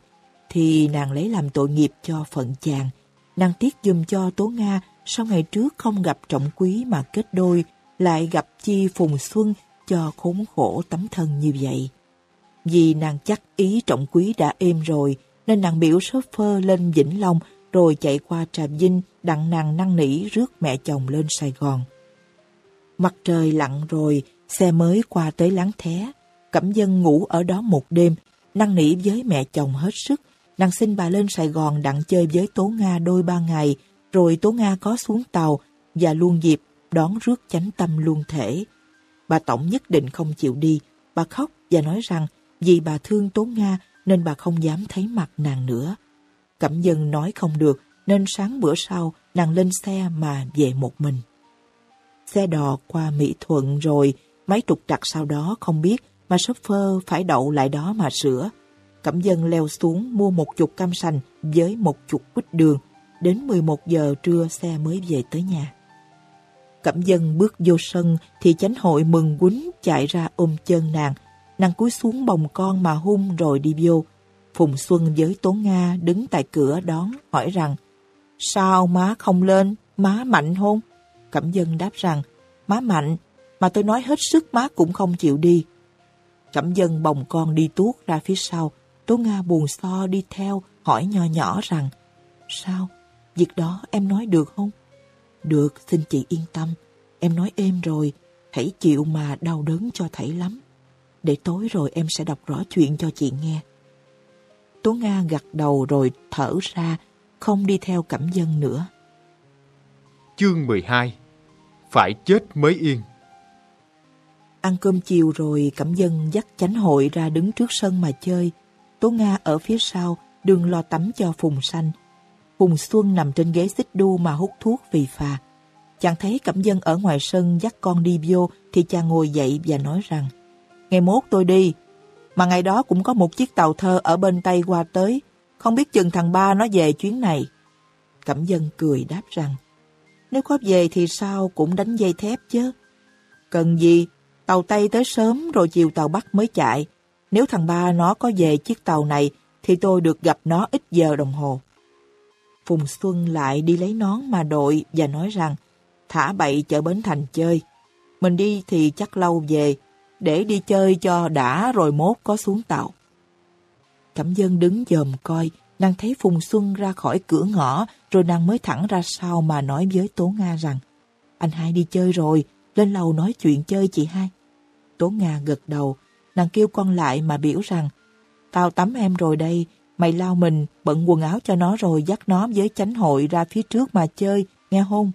thì nàng lấy làm tội nghiệp cho phận chàng. Nàng tiếc dùm cho Tố Nga sau ngày trước không gặp trọng quý mà kết đôi, lại gặp chi phùng xuân cho khốn khổ tấm thân như vậy. Vì nàng chắc ý trọng quý đã êm rồi, nên nàng biểu chauffeur lên Vĩnh Long rồi chạy qua Trà Vinh đặng nàng năn nỉ rước mẹ chồng lên Sài Gòn. Mặt trời lặn rồi, xe mới qua tới Láng Thé. Cẩm dân ngủ ở đó một đêm, năn nỉ với mẹ chồng hết sức. Nàng xin bà lên Sài Gòn đặng chơi với Tố Nga đôi ba ngày, rồi Tố Nga có xuống tàu và luôn dịp đón rước chánh tâm luôn thể. Bà Tổng nhất định không chịu đi. Bà khóc và nói rằng vì bà thương Tố Nga nên bà không dám thấy mặt nàng nữa. Cẩm dân nói không được nên sáng bữa sau nàng lên xe mà về một mình. Xe đò qua Mỹ Thuận rồi mấy trục trặc sau đó không biết mà shopper phải đậu lại đó mà sửa. Cẩm dân leo xuống mua một chục cam sành với một chục quýt đường. Đến 11 giờ trưa xe mới về tới nhà. Cẩm dân bước vô sân thì chánh hội mừng quýnh chạy ra ôm chân nàng. Nàng cúi xuống bồng con mà hung rồi đi vô. Phùng Xuân với Tố Nga đứng tại cửa đón hỏi rằng Sao má không lên? Má mạnh hôn? Cẩm dân đáp rằng Má mạnh, mà tôi nói hết sức má cũng không chịu đi. Cẩm dân bồng con đi tuốt ra phía sau. Tố Nga buồn so đi theo hỏi nho nhỏ rằng Sao? Việc đó em nói được không? Được, xin chị yên tâm. Em nói êm rồi, thảy chịu mà đau đớn cho thảy lắm. để tối rồi em sẽ đọc rõ chuyện cho chị nghe. Tố Nga gật đầu rồi thở ra, không đi theo Cẩm Dân nữa. Chương 12 Phải chết mới yên Ăn cơm chiều rồi Cẩm Dân dắt chánh hội ra đứng trước sân mà chơi. Tố Nga ở phía sau, đường lo tắm cho Phùng Xanh. Hùng Xuân nằm trên ghế xích đu mà hút thuốc vì phà. Chàng thấy Cẩm Dân ở ngoài sân dắt con đi vô thì chàng ngồi dậy và nói rằng Ngày mốt tôi đi, mà ngày đó cũng có một chiếc tàu thơ ở bên Tây qua tới, không biết chừng thằng ba nó về chuyến này. Cẩm Dân cười đáp rằng Nếu có về thì sao cũng đánh dây thép chứ. Cần gì, tàu Tây tới sớm rồi chiều tàu Bắc mới chạy. Nếu thằng ba nó có về chiếc tàu này thì tôi được gặp nó ít giờ đồng hồ. Phùng Xuân lại đi lấy nón mà đội và nói rằng thả bậy chợ Bến Thành chơi. Mình đi thì chắc lâu về, để đi chơi cho đã rồi mốt có xuống tàu. Cẩm dân đứng dòm coi, nàng thấy Phùng Xuân ra khỏi cửa ngõ, rồi nàng mới thẳng ra sau mà nói với Tố Nga rằng Anh hai đi chơi rồi, lên lầu nói chuyện chơi chị hai. Tố Nga gật đầu, nàng kêu con lại mà biểu rằng Tao tắm em rồi đây, mày lao mình, bận quần áo cho nó rồi dắt nó với chánh hội ra phía trước mà chơi, nghe không?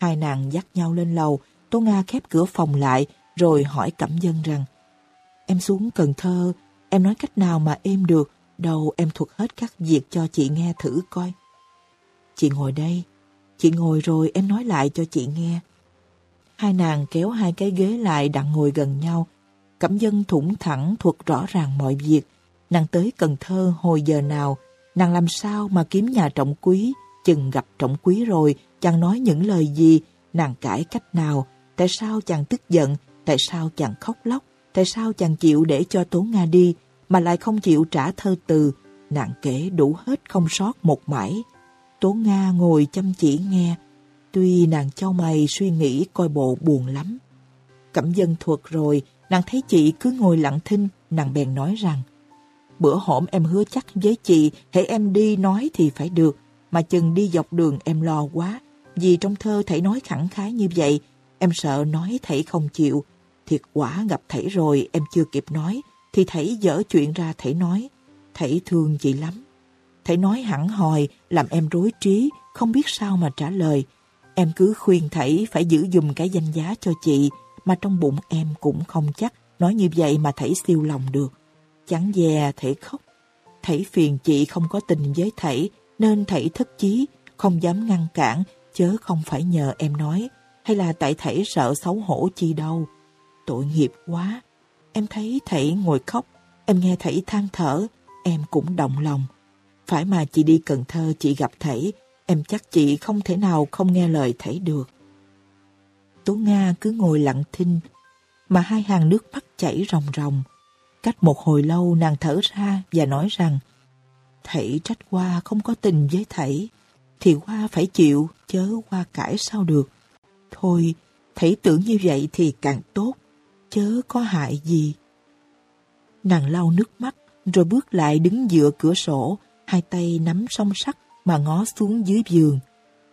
Hai nàng dắt nhau lên lầu, Tô Nga khép cửa phòng lại, rồi hỏi Cẩm Dân rằng Em xuống Cần Thơ, em nói cách nào mà êm được, đầu em thuật hết các việc cho chị nghe thử coi. Chị ngồi đây, chị ngồi rồi em nói lại cho chị nghe. Hai nàng kéo hai cái ghế lại đặng ngồi gần nhau. Cẩm Dân thủng thẳng thuật rõ ràng mọi việc. Nàng tới Cần Thơ hồi giờ nào, nàng làm sao mà kiếm nhà trọng quý, chừng gặp trọng quý rồi, chàng nói những lời gì, nàng cãi cách nào, tại sao chàng tức giận, tại sao chàng khóc lóc, tại sao chàng chịu để cho Tố Nga đi, mà lại không chịu trả thơ từ, nàng kể đủ hết không sót một mãi. Tố Nga ngồi chăm chỉ nghe, tuy nàng châu mày suy nghĩ coi bộ buồn lắm. Cẩm dân thuật rồi, nàng thấy chị cứ ngồi lặng thinh, nàng bèn nói rằng, bữa hổm em hứa chắc với chị, hãy em đi nói thì phải được, mà chừng đi dọc đường em lo quá, vì trong thơ thầy nói khẳng khái như vậy, em sợ nói thầy không chịu. Thiệt quả gặp thầy rồi em chưa kịp nói, thì thầy dở chuyện ra thầy nói. Thầy thương chị lắm. Thầy nói hẳn hòi, làm em rối trí, không biết sao mà trả lời. Em cứ khuyên thầy phải giữ dùm cái danh giá cho chị, mà trong bụng em cũng không chắc nói như vậy mà thầy siêu lòng được. Chẳng dè thảy khóc. Thảy phiền chị không có tình với thảy, nên thảy thất chí, không dám ngăn cản, chớ không phải nhờ em nói, hay là tại thảy sợ xấu hổ chi đâu. Tội nghiệp quá. Em thấy thảy ngồi khóc, em nghe thảy than thở, em cũng động lòng. Phải mà chị đi Cần Thơ chị gặp thảy, em chắc chị không thể nào không nghe lời thảy được. Tố Nga cứ ngồi lặng thinh, mà hai hàng nước mắt chảy ròng ròng. Cách một hồi lâu nàng thở ra và nói rằng Thảy trách qua không có tình với thảy, thì qua phải chịu, chớ qua cãi sao được. Thôi, thảy tưởng như vậy thì càng tốt, chớ có hại gì. Nàng lau nước mắt, rồi bước lại đứng dựa cửa sổ, hai tay nắm song sắt mà ngó xuống dưới giường.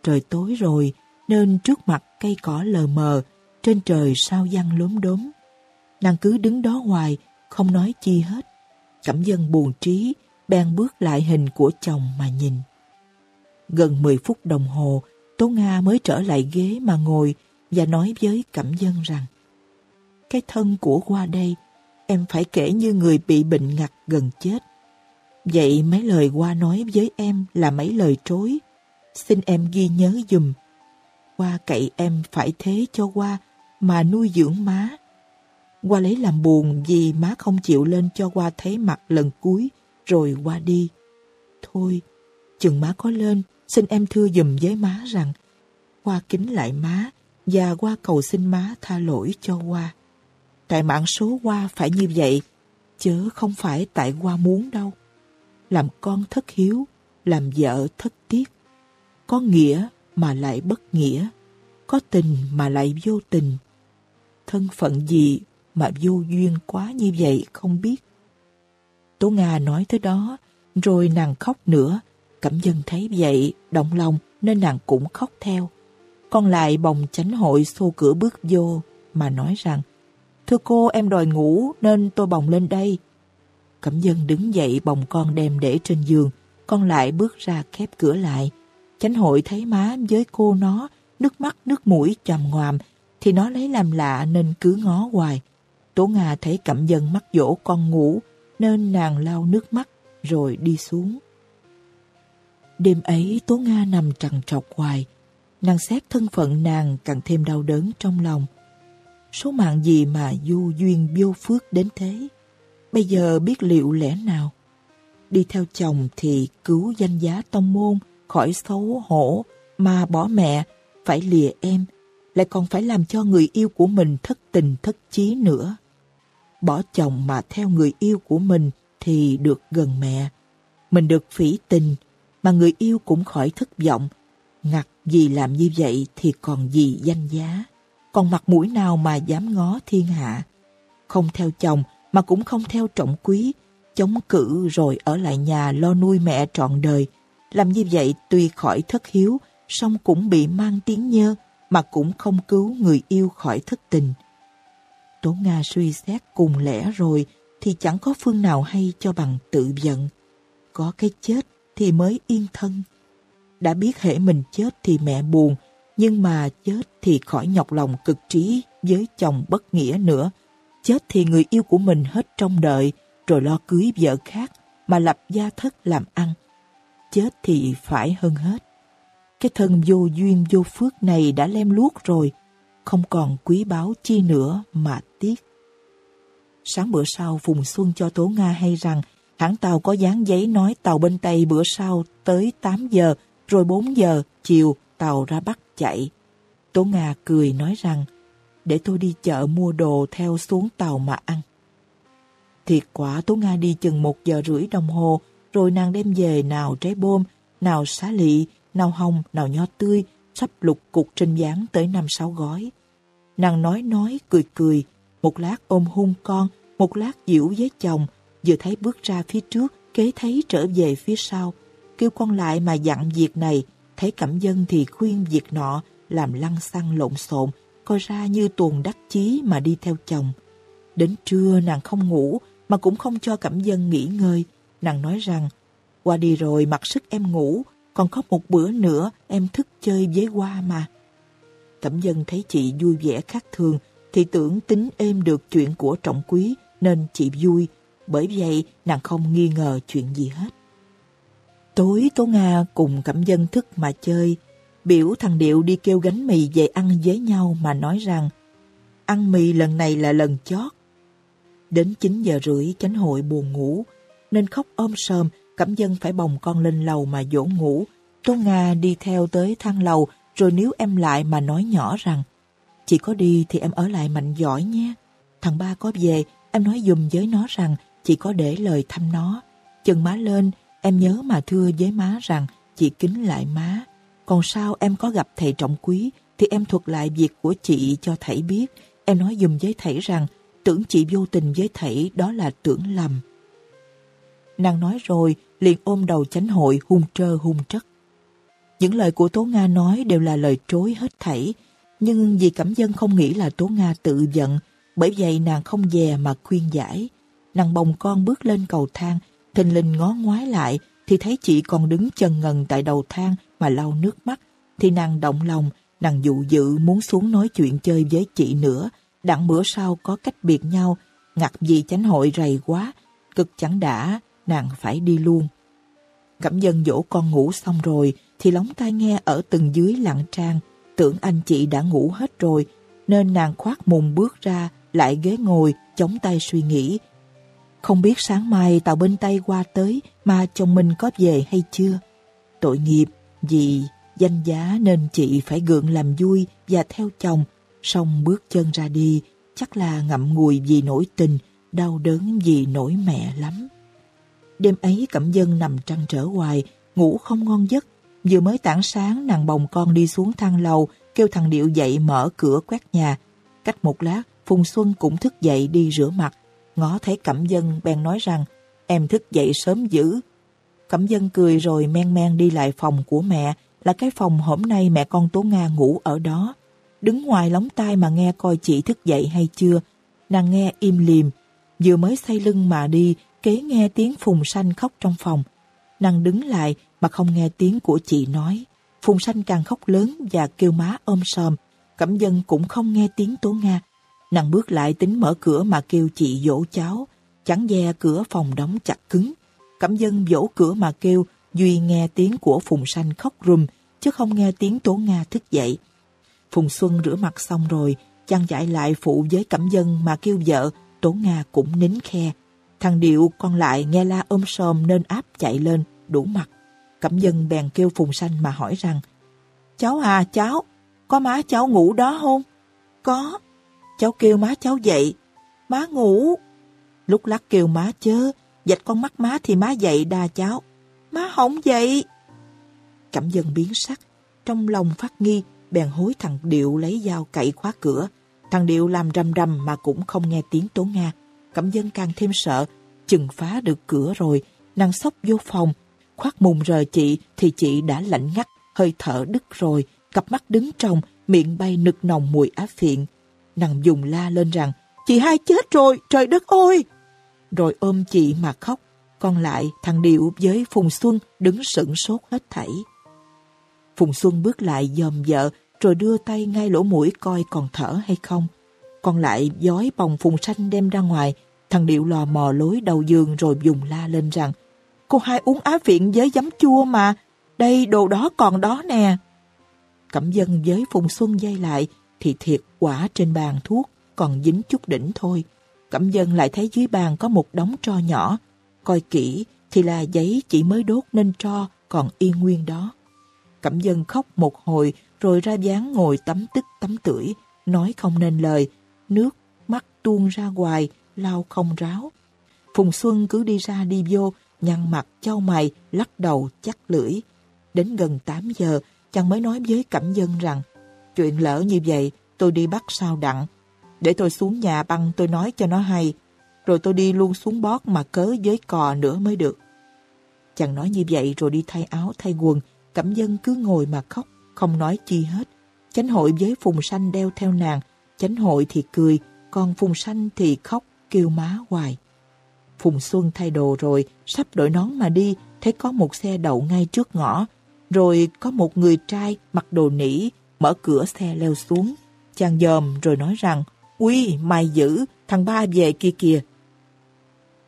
Trời tối rồi, nên trước mặt cây cỏ lờ mờ, trên trời sao văng lốm đốm. Nàng cứ đứng đó hoài, không nói chi hết. Cẩm dân buồn trí, bèn bước lại hình của chồng mà nhìn. Gần 10 phút đồng hồ, Tố Nga mới trở lại ghế mà ngồi và nói với Cẩm Dân rằng Cái thân của qua đây, em phải kể như người bị bệnh ngặt gần chết. Vậy mấy lời qua nói với em là mấy lời trối. Xin em ghi nhớ dùm. Qua cậy em phải thế cho qua mà nuôi dưỡng má. Qua lấy làm buồn vì má không chịu lên cho qua thấy mặt lần cuối rồi qua đi. Thôi, chừng má có lên, xin em thưa dùm với má rằng qua kính lại má và qua cầu xin má tha lỗi cho qua. Tại mạng số qua phải như vậy, chớ không phải tại qua muốn đâu. Làm con thất hiếu, làm vợ thất tiếc. Có nghĩa mà lại bất nghĩa, có tình mà lại vô tình. Thân phận gì mà vô duyên quá như vậy không biết. Tố Nga nói tới đó, rồi nàng khóc nữa. Cẩm dân thấy vậy, động lòng nên nàng cũng khóc theo. Con lại bồng chánh hội xô cửa bước vô mà nói rằng Thưa cô, em đòi ngủ nên tôi bồng lên đây. Cẩm dân đứng dậy bồng con đem để trên giường. Con lại bước ra khép cửa lại. Chánh hội thấy má với cô nó, nước mắt nước mũi chầm ngoàm, thì nó lấy làm lạ nên cứ ngó hoài. Tố Nga thấy cẩm dân mắc dỗ con ngủ, nên nàng lau nước mắt rồi đi xuống. Đêm ấy Tố Nga nằm trằn trọc hoài, nàng xét thân phận nàng càng thêm đau đớn trong lòng. Số mạng gì mà du duyên vô phước đến thế? Bây giờ biết liệu lẽ nào? Đi theo chồng thì cứu danh giá tông môn khỏi xấu hổ, mà bỏ mẹ, phải lìa em, lại còn phải làm cho người yêu của mình thất tình thất chí nữa. Bỏ chồng mà theo người yêu của mình thì được gần mẹ. Mình được phỉ tình, mà người yêu cũng khỏi thất vọng. Ngặt vì làm như vậy thì còn gì danh giá. Còn mặt mũi nào mà dám ngó thiên hạ. Không theo chồng mà cũng không theo trọng quý, chống cự rồi ở lại nhà lo nuôi mẹ trọn đời. Làm như vậy tuy khỏi thất hiếu, song cũng bị mang tiếng nhơ, mà cũng không cứu người yêu khỏi thất tình. Tố Nga suy xét cùng lẽ rồi thì chẳng có phương nào hay cho bằng tự giận. Có cái chết thì mới yên thân. Đã biết hệ mình chết thì mẹ buồn, nhưng mà chết thì khỏi nhọc lòng cực trí với chồng bất nghĩa nữa. Chết thì người yêu của mình hết trong đợi, rồi lo cưới vợ khác mà lập gia thất làm ăn. Chết thì phải hơn hết. Cái thân vô duyên vô phước này đã lem luốc rồi, không còn quý báu chi nữa mà tiếc. Sáng bữa sau Phùng Xuân cho Tố Nga hay rằng hãng tàu có dán giấy nói tàu bên Tây bữa sau tới 8 giờ, rồi 4 giờ chiều tàu ra Bắc chạy. Tố Nga cười nói rằng để tôi đi chợ mua đồ theo xuống tàu mà ăn. Thiệt quả Tố Nga đi chừng một giờ rưỡi đồng hồ, rồi nàng đem về nào trái bôm, nào xá lị, nào hồng, nào nho tươi, sắp lục cục trên dáng tới năm sáu gói. Nàng nói nói, cười cười, một lát ôm hung con, một lát diễu với chồng, vừa thấy bước ra phía trước, kế thấy trở về phía sau. Kêu con lại mà dặn việc này, thấy cẩm dân thì khuyên việc nọ, làm lăng xăng lộn xộn, coi ra như tuồn đắc chí mà đi theo chồng. Đến trưa nàng không ngủ, mà cũng không cho cẩm dân nghỉ ngơi. Nàng nói rằng, qua đi rồi mặc sức em ngủ, còn có một bữa nữa em thức chơi với qua mà. Cẩm dân thấy chị vui vẻ khác thường, thì tưởng tính êm được chuyện của trọng quý, nên chị vui, bởi vậy nàng không nghi ngờ chuyện gì hết. Tối Tố Nga cùng Cẩm Dân thức mà chơi, biểu thằng Điệu đi kêu gánh mì về ăn với nhau mà nói rằng ăn mì lần này là lần chót. Đến 9 giờ rưỡi chánh hội buồn ngủ, nên khóc ôm sờm, Cẩm Dân phải bồng con lên lầu mà dỗ ngủ. Tố Nga đi theo tới thang lầu, rồi nếu em lại mà nói nhỏ rằng Chị có đi thì em ở lại mạnh giỏi nhé. Thằng ba có về, em nói dùm với nó rằng chị có để lời thăm nó. Chừng má lên, em nhớ mà thưa với má rằng chị kính lại má. Còn sao em có gặp thầy trọng quý thì em thuật lại việc của chị cho thầy biết. Em nói dùm với thầy rằng tưởng chị vô tình với thầy đó là tưởng lầm. Nàng nói rồi, liền ôm đầu chánh hội hung trơ hung trất. Những lời của Tố Nga nói đều là lời trối hết thảy, nhưng vì Cẩm Dân không nghĩ là Tố Nga tự giận, bởi vậy nàng không dè mà khuyên giải. Nàng bồng con bước lên cầu thang, thình lình ngó ngoái lại thì thấy chị còn đứng chân ngần tại đầu thang mà lau nước mắt. Thì nàng động lòng, nàng dụ dự muốn xuống nói chuyện chơi với chị nữa, đặng bữa sau có cách biệt nhau, ngặt vì chánh hội rầy quá, cực chẳng đã, nàng phải đi luôn. Cẩm dân dỗ con ngủ xong rồi, thì lóng tai nghe ở từng dưới lặng trang, tưởng anh chị đã ngủ hết rồi, nên nàng khoác mùng bước ra, lại ghế ngồi, chống tay suy nghĩ. Không biết sáng mai tàu bên tay qua tới mà chồng mình có về hay chưa? Tội nghiệp, vì danh giá nên chị phải gượng làm vui và theo chồng, xong bước chân ra đi, chắc là ngậm ngùi vì nỗi tình, đau đớn vì nỗi mẹ lắm. Đêm ấy Cẩm Dân nằm trăn trở hoài, ngủ không ngon giấc. Vừa mới tảng sáng, nàng bồng con đi xuống thang lầu, kêu thằng Điệu dậy mở cửa quét nhà. Cách một lát, Phùng Xuân cũng thức dậy đi rửa mặt. Ngó thấy Cẩm Dân bèn nói rằng, em thức dậy sớm dữ. Cẩm Dân cười rồi men men đi lại phòng của mẹ, là cái phòng hôm nay mẹ con Tố Nga ngủ ở đó. Đứng ngoài lóng tai mà nghe coi chị thức dậy hay chưa. nàng nghe im lìm. Vừa mới xây lưng mà đi, kế nghe tiếng Phùng Sanh khóc trong phòng. Nàng đứng lại mà không nghe tiếng của chị nói. Phùng Sanh càng khóc lớn và kêu má ôm sòm. Cẩm dân cũng không nghe tiếng Tố Nga. Nàng bước lại tính mở cửa mà kêu chị dỗ cháu. Chẳng dè cửa phòng đóng chặt cứng. Cẩm dân dỗ cửa mà kêu, Duy nghe tiếng của Phùng Sanh khóc rùm, chứ không nghe tiếng Tố Nga thức dậy. Phùng Xuân rửa mặt xong rồi, chăn chạy lại phụ với Cẩm dân mà kêu vợ, Tố Nga cũng nín khe. Thằng Điệu còn lại nghe la ôm sòm nên áp chạy lên, đủ mặt. Cẩm dân bèn kêu Phùng Sanh mà hỏi rằng, Cháu à cháu, có má cháu ngủ đó không? Có. Cháu kêu má cháu dậy. Má ngủ. Lúc lắc kêu má chớ, dạch con mắt má thì má dậy đa cháu. Má không dậy. Cẩm dân biến sắc, trong lòng phát nghi, bèn hối thằng Điệu lấy dao cậy khóa cửa. Thằng Điệu làm rầm rầm mà cũng không nghe tiếng tố Nga. Cẩm dân càng thêm sợ, chừng phá được cửa rồi, nàng sốc vô phòng. Khoác mùng rờ chị thì chị đã lạnh ngắt, hơi thở đứt rồi, cặp mắt đứng trong, miệng bay nực nồng mùi á phiện. Nàng dùng la lên rằng, chị hai chết rồi, trời đất ơi! Rồi ôm chị mà khóc, còn lại thằng Điệu với Phùng Xuân đứng sững sốt hết thảy. Phùng Xuân bước lại dòm vợ, rồi đưa tay ngay lỗ mũi coi còn thở hay không. Còn lại giói bồng Phùng Xanh đem ra ngoài, thằng Điệu lò mò lối đầu giường rồi dùng la lên rằng Cô hai uống á viện với giấm chua mà, đây đồ đó còn đó nè. Cẩm dân với Phùng Xuân dây lại, thì thiệt quả trên bàn thuốc, còn dính chút đỉnh thôi. Cẩm dân lại thấy dưới bàn có một đống tro nhỏ. Coi kỹ thì là giấy chỉ mới đốt nên tro còn yên nguyên đó. Cẩm dân khóc một hồi rồi ra dáng ngồi tắm tức tắm tưởi, nói không nên lời, nước mắt tuôn ra ngoài, lau không ráo. Phùng Xuân cứ đi ra đi vô, nhăn mặt, châu mày, lắc đầu, chắc lưỡi. Đến gần 8 giờ, chàng mới nói với Cẩm Dân rằng chuyện lỡ như vậy, tôi đi bắt sao đặng. Để tôi xuống nhà băng tôi nói cho nó hay, rồi tôi đi luôn xuống bót mà cớ với cò nữa mới được. Chàng nói như vậy rồi đi thay áo thay quần, Cẩm Dân cứ ngồi mà khóc, không nói chi hết. Chánh hội với Phùng Sanh đeo theo nàng, chánh hội thì cười, còn Phùng Sanh thì khóc, kêu má hoài. Phùng Xuân thay đồ rồi, sắp đội nón mà đi, thấy có một xe đậu ngay trước ngõ. Rồi có một người trai mặc đồ nỉ, mở cửa xe leo xuống. Chàng dòm rồi nói rằng, Uy, mày giữ, thằng ba về kia kìa.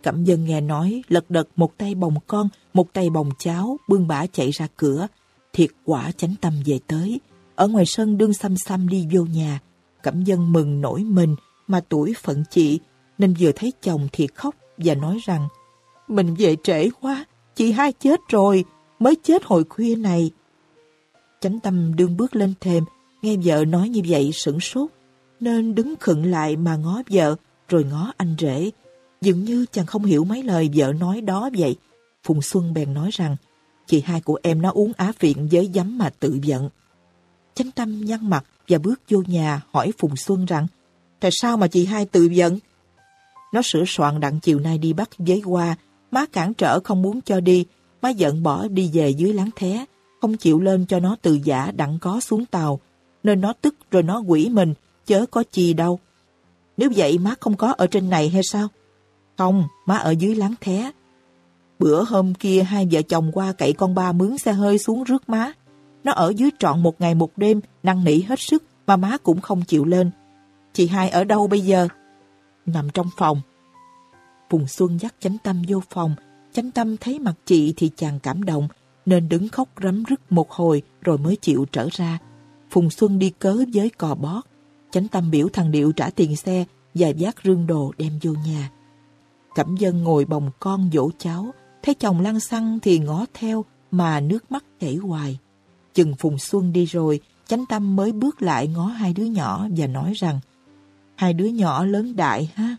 Cẩm dân nghe nói, lật đật một tay bồng con, một tay bồng cháu, bưng bả chạy ra cửa. Thiệt quả chánh tâm về tới. Ở ngoài sân đương xăm xăm đi vô nhà. Cẩm dân mừng nổi mình, mà tuổi phận chị, nên vừa thấy chồng thì khóc và nói rằng Mình về trễ quá, chị hai chết rồi, mới chết hồi khuya này. Chánh tâm đương bước lên thềm, nghe vợ nói như vậy sửng sốt, nên đứng khựng lại mà ngó vợ, rồi ngó anh rể. Dường như chàng không hiểu mấy lời vợ nói đó vậy. Phùng Xuân bèn nói rằng, chị hai của em nó uống á phiện với giấm mà tự giận. Chánh tâm nhăn mặt và bước vô nhà hỏi Phùng Xuân rằng, tại sao mà chị hai tự giận? Nó sửa soạn đặng chiều nay đi bắt giấy qua, má cản trở không muốn cho đi, má giận bỏ đi về dưới láng thé, không chịu lên cho nó từ giả đặng có xuống tàu, nên nó tức rồi nó quỷ mình, chớ có chi đâu. Nếu vậy má không có ở trên này hay sao? Không, má ở dưới láng thé. Bữa hôm kia hai vợ chồng qua cậy con ba mướn xe hơi xuống rước má. Nó ở dưới trọn một ngày một đêm, năn nỉ hết sức mà má cũng không chịu lên. Chị hai ở đâu bây giờ? Nằm trong phòng. Phùng Xuân dắt chánh tâm vô phòng. Chánh tâm thấy mặt chị thì chàng cảm động, nên đứng khóc rắm rứt một hồi rồi mới chịu trở ra. Phùng Xuân đi cớ với cò bót. Chánh tâm biểu thằng Điệu trả tiền xe và vác rương đồ đem vô nhà. Cẩm dân ngồi bồng con dỗ cháu, thấy chồng lăn xăng thì ngó theo mà nước mắt chảy hoài. Chừng Phùng Xuân đi rồi, chánh tâm mới bước lại ngó hai đứa nhỏ và nói rằng hai đứa nhỏ lớn đại ha.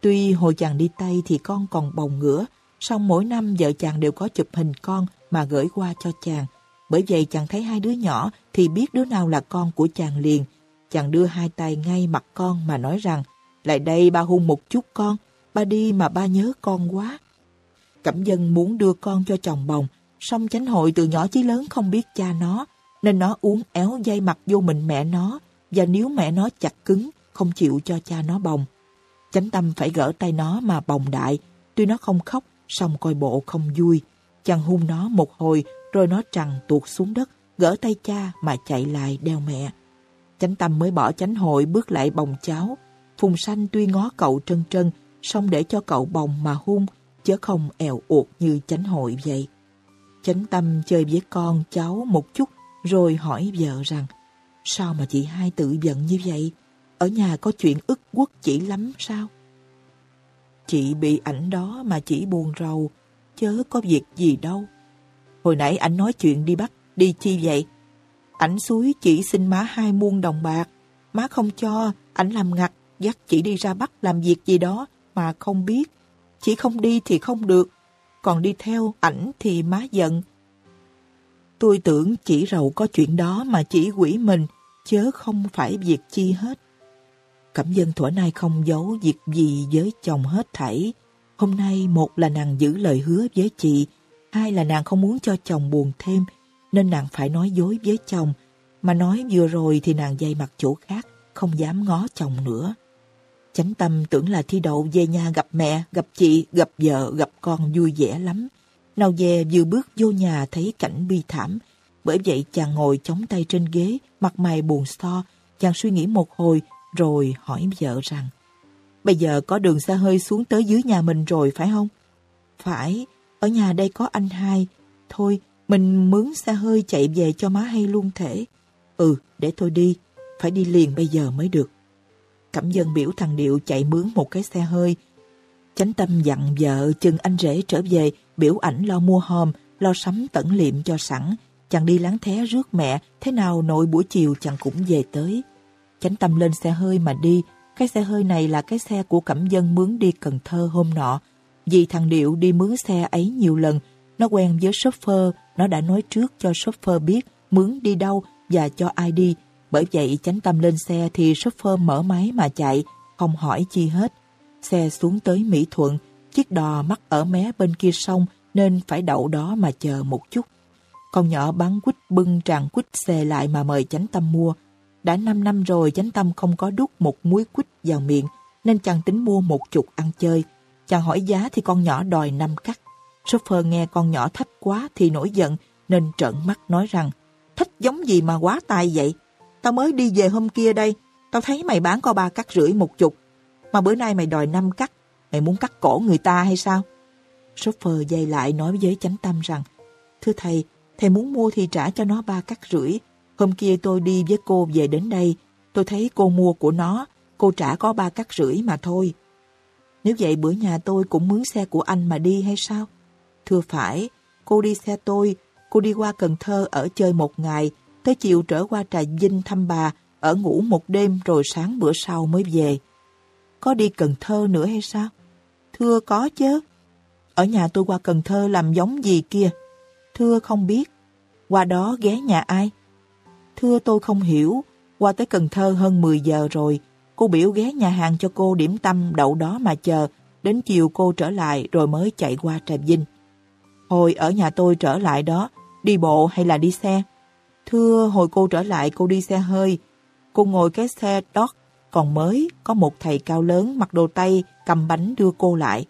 Tuy hồi chàng đi Tây thì con còn bồng ngửa, song mỗi năm vợ chàng đều có chụp hình con mà gửi qua cho chàng. Bởi vậy chàng thấy hai đứa nhỏ thì biết đứa nào là con của chàng liền. Chàng đưa hai tay ngay mặt con mà nói rằng lại đây ba hung một chút con, ba đi mà ba nhớ con quá. Cẩm dân muốn đưa con cho chồng bồng, song chánh hội từ nhỏ chí lớn không biết cha nó, nên nó uống éo dây mặt vô mình mẹ nó, và nếu mẹ nó chặt cứng, không chịu cho cha nó bồng. Chánh tâm phải gỡ tay nó mà bồng đại, tuy nó không khóc, song coi bộ không vui. Chàng hung nó một hồi, rồi nó trằn tuột xuống đất, gỡ tay cha mà chạy lại đeo mẹ. Chánh tâm mới bỏ chánh hội bước lại bồng cháu. Phùng sanh tuy ngó cậu trân trân, song để cho cậu bồng mà hung, chứ không èo uột như chánh hội vậy. Chánh tâm chơi với con cháu một chút, rồi hỏi vợ rằng, sao mà chị hai tự giận như vậy? Ở nhà có chuyện ức quốc chỉ lắm sao? Chị bị ảnh đó mà chỉ buồn rầu, chớ có việc gì đâu. Hồi nãy ảnh nói chuyện đi bắt, đi chi vậy? Ảnh suối chỉ xin má hai muôn đồng bạc. Má không cho, ảnh làm ngặt, dắt chị đi ra bắt làm việc gì đó mà không biết. Chỉ không đi thì không được, còn đi theo ảnh thì má giận. Tôi tưởng chỉ rầu có chuyện đó mà chỉ quỷ mình, chớ không phải việc chi hết. Cẩm dân thuở nay không giấu việc gì với chồng hết thảy. Hôm nay một là nàng giữ lời hứa với chị, hai là nàng không muốn cho chồng buồn thêm, nên nàng phải nói dối với chồng. Mà nói vừa rồi thì nàng dây mặt chỗ khác, không dám ngó chồng nữa. Chánh tâm tưởng là thi đậu về nhà gặp mẹ, gặp chị, gặp vợ, gặp con vui vẻ lắm. Nào về vừa bước vô nhà thấy cảnh bi thảm. Bởi vậy chàng ngồi chống tay trên ghế, mặt mày buồn so. Chàng suy nghĩ một hồi, rồi hỏi vợ rằng Bây giờ có đường xa hơi xuống tới dưới nhà mình rồi phải không? Phải, ở nhà đây có anh hai. Thôi, mình mướn xa hơi chạy về cho má hay luôn thể. Ừ, để tôi đi. Phải đi liền bây giờ mới được. Cẩm dân biểu thằng Điệu chạy mướn một cái xe hơi. Chánh tâm dặn vợ chừng anh rể trở về, biểu ảnh lo mua hòm, lo sắm tẩn liệm cho sẵn. Chàng đi láng thé rước mẹ, thế nào nội buổi chiều chàng cũng về tới. Chánh tâm lên xe hơi mà đi. Cái xe hơi này là cái xe của Cẩm dân mướn đi Cần Thơ hôm nọ. Vì thằng Điệu đi mướn xe ấy nhiều lần, nó quen với shopper, nó đã nói trước cho shopper biết mướn đi đâu và cho ai đi. Bởi vậy chánh tâm lên xe thì shopper mở máy mà chạy, không hỏi chi hết. Xe xuống tới Mỹ Thuận, chiếc đò mắc ở mé bên kia sông nên phải đậu đó mà chờ một chút. Con nhỏ bán quýt bưng tràn quýt xe lại mà mời chánh tâm mua. Đã 5 năm rồi chánh tâm không có đút một muối quýt vào miệng nên chàng tính mua một chục ăn chơi. Chàng hỏi giá thì con nhỏ đòi năm cắt. Shopper nghe con nhỏ thách quá thì nổi giận nên trợn mắt nói rằng Thách giống gì mà quá tai vậy? Tao mới đi về hôm kia đây, tao thấy mày bán có ba cắt rưỡi một chục. Mà bữa nay mày đòi năm cắt, mày muốn cắt cổ người ta hay sao? Chauffeur dây lại nói với chánh tâm rằng Thưa thầy, thầy muốn mua thì trả cho nó ba cắt rưỡi. Hôm kia tôi đi với cô về đến đây, tôi thấy cô mua của nó, cô trả có ba cắt rưỡi mà thôi. Nếu vậy bữa nhà tôi cũng mướn xe của anh mà đi hay sao? Thưa phải, cô đi xe tôi, cô đi qua Cần Thơ ở chơi một ngày, tới chiều trở qua Trà Vinh thăm bà, ở ngủ một đêm rồi sáng bữa sau mới về. Có đi Cần Thơ nữa hay sao? Thưa có chứ. Ở nhà tôi qua Cần Thơ làm giống gì kia? Thưa không biết. Qua đó ghé nhà ai? Thưa tôi không hiểu. Qua tới Cần Thơ hơn 10 giờ rồi. Cô biểu ghé nhà hàng cho cô điểm tâm đậu đó mà chờ. Đến chiều cô trở lại rồi mới chạy qua Trà Vinh. Hồi ở nhà tôi trở lại đó, đi bộ hay là đi xe? Thưa, hồi cô trở lại cô đi xe hơi. Cô ngồi cái xe Dodge còn mới, có một thầy cao lớn mặc đồ tây cầm bánh đưa cô lại.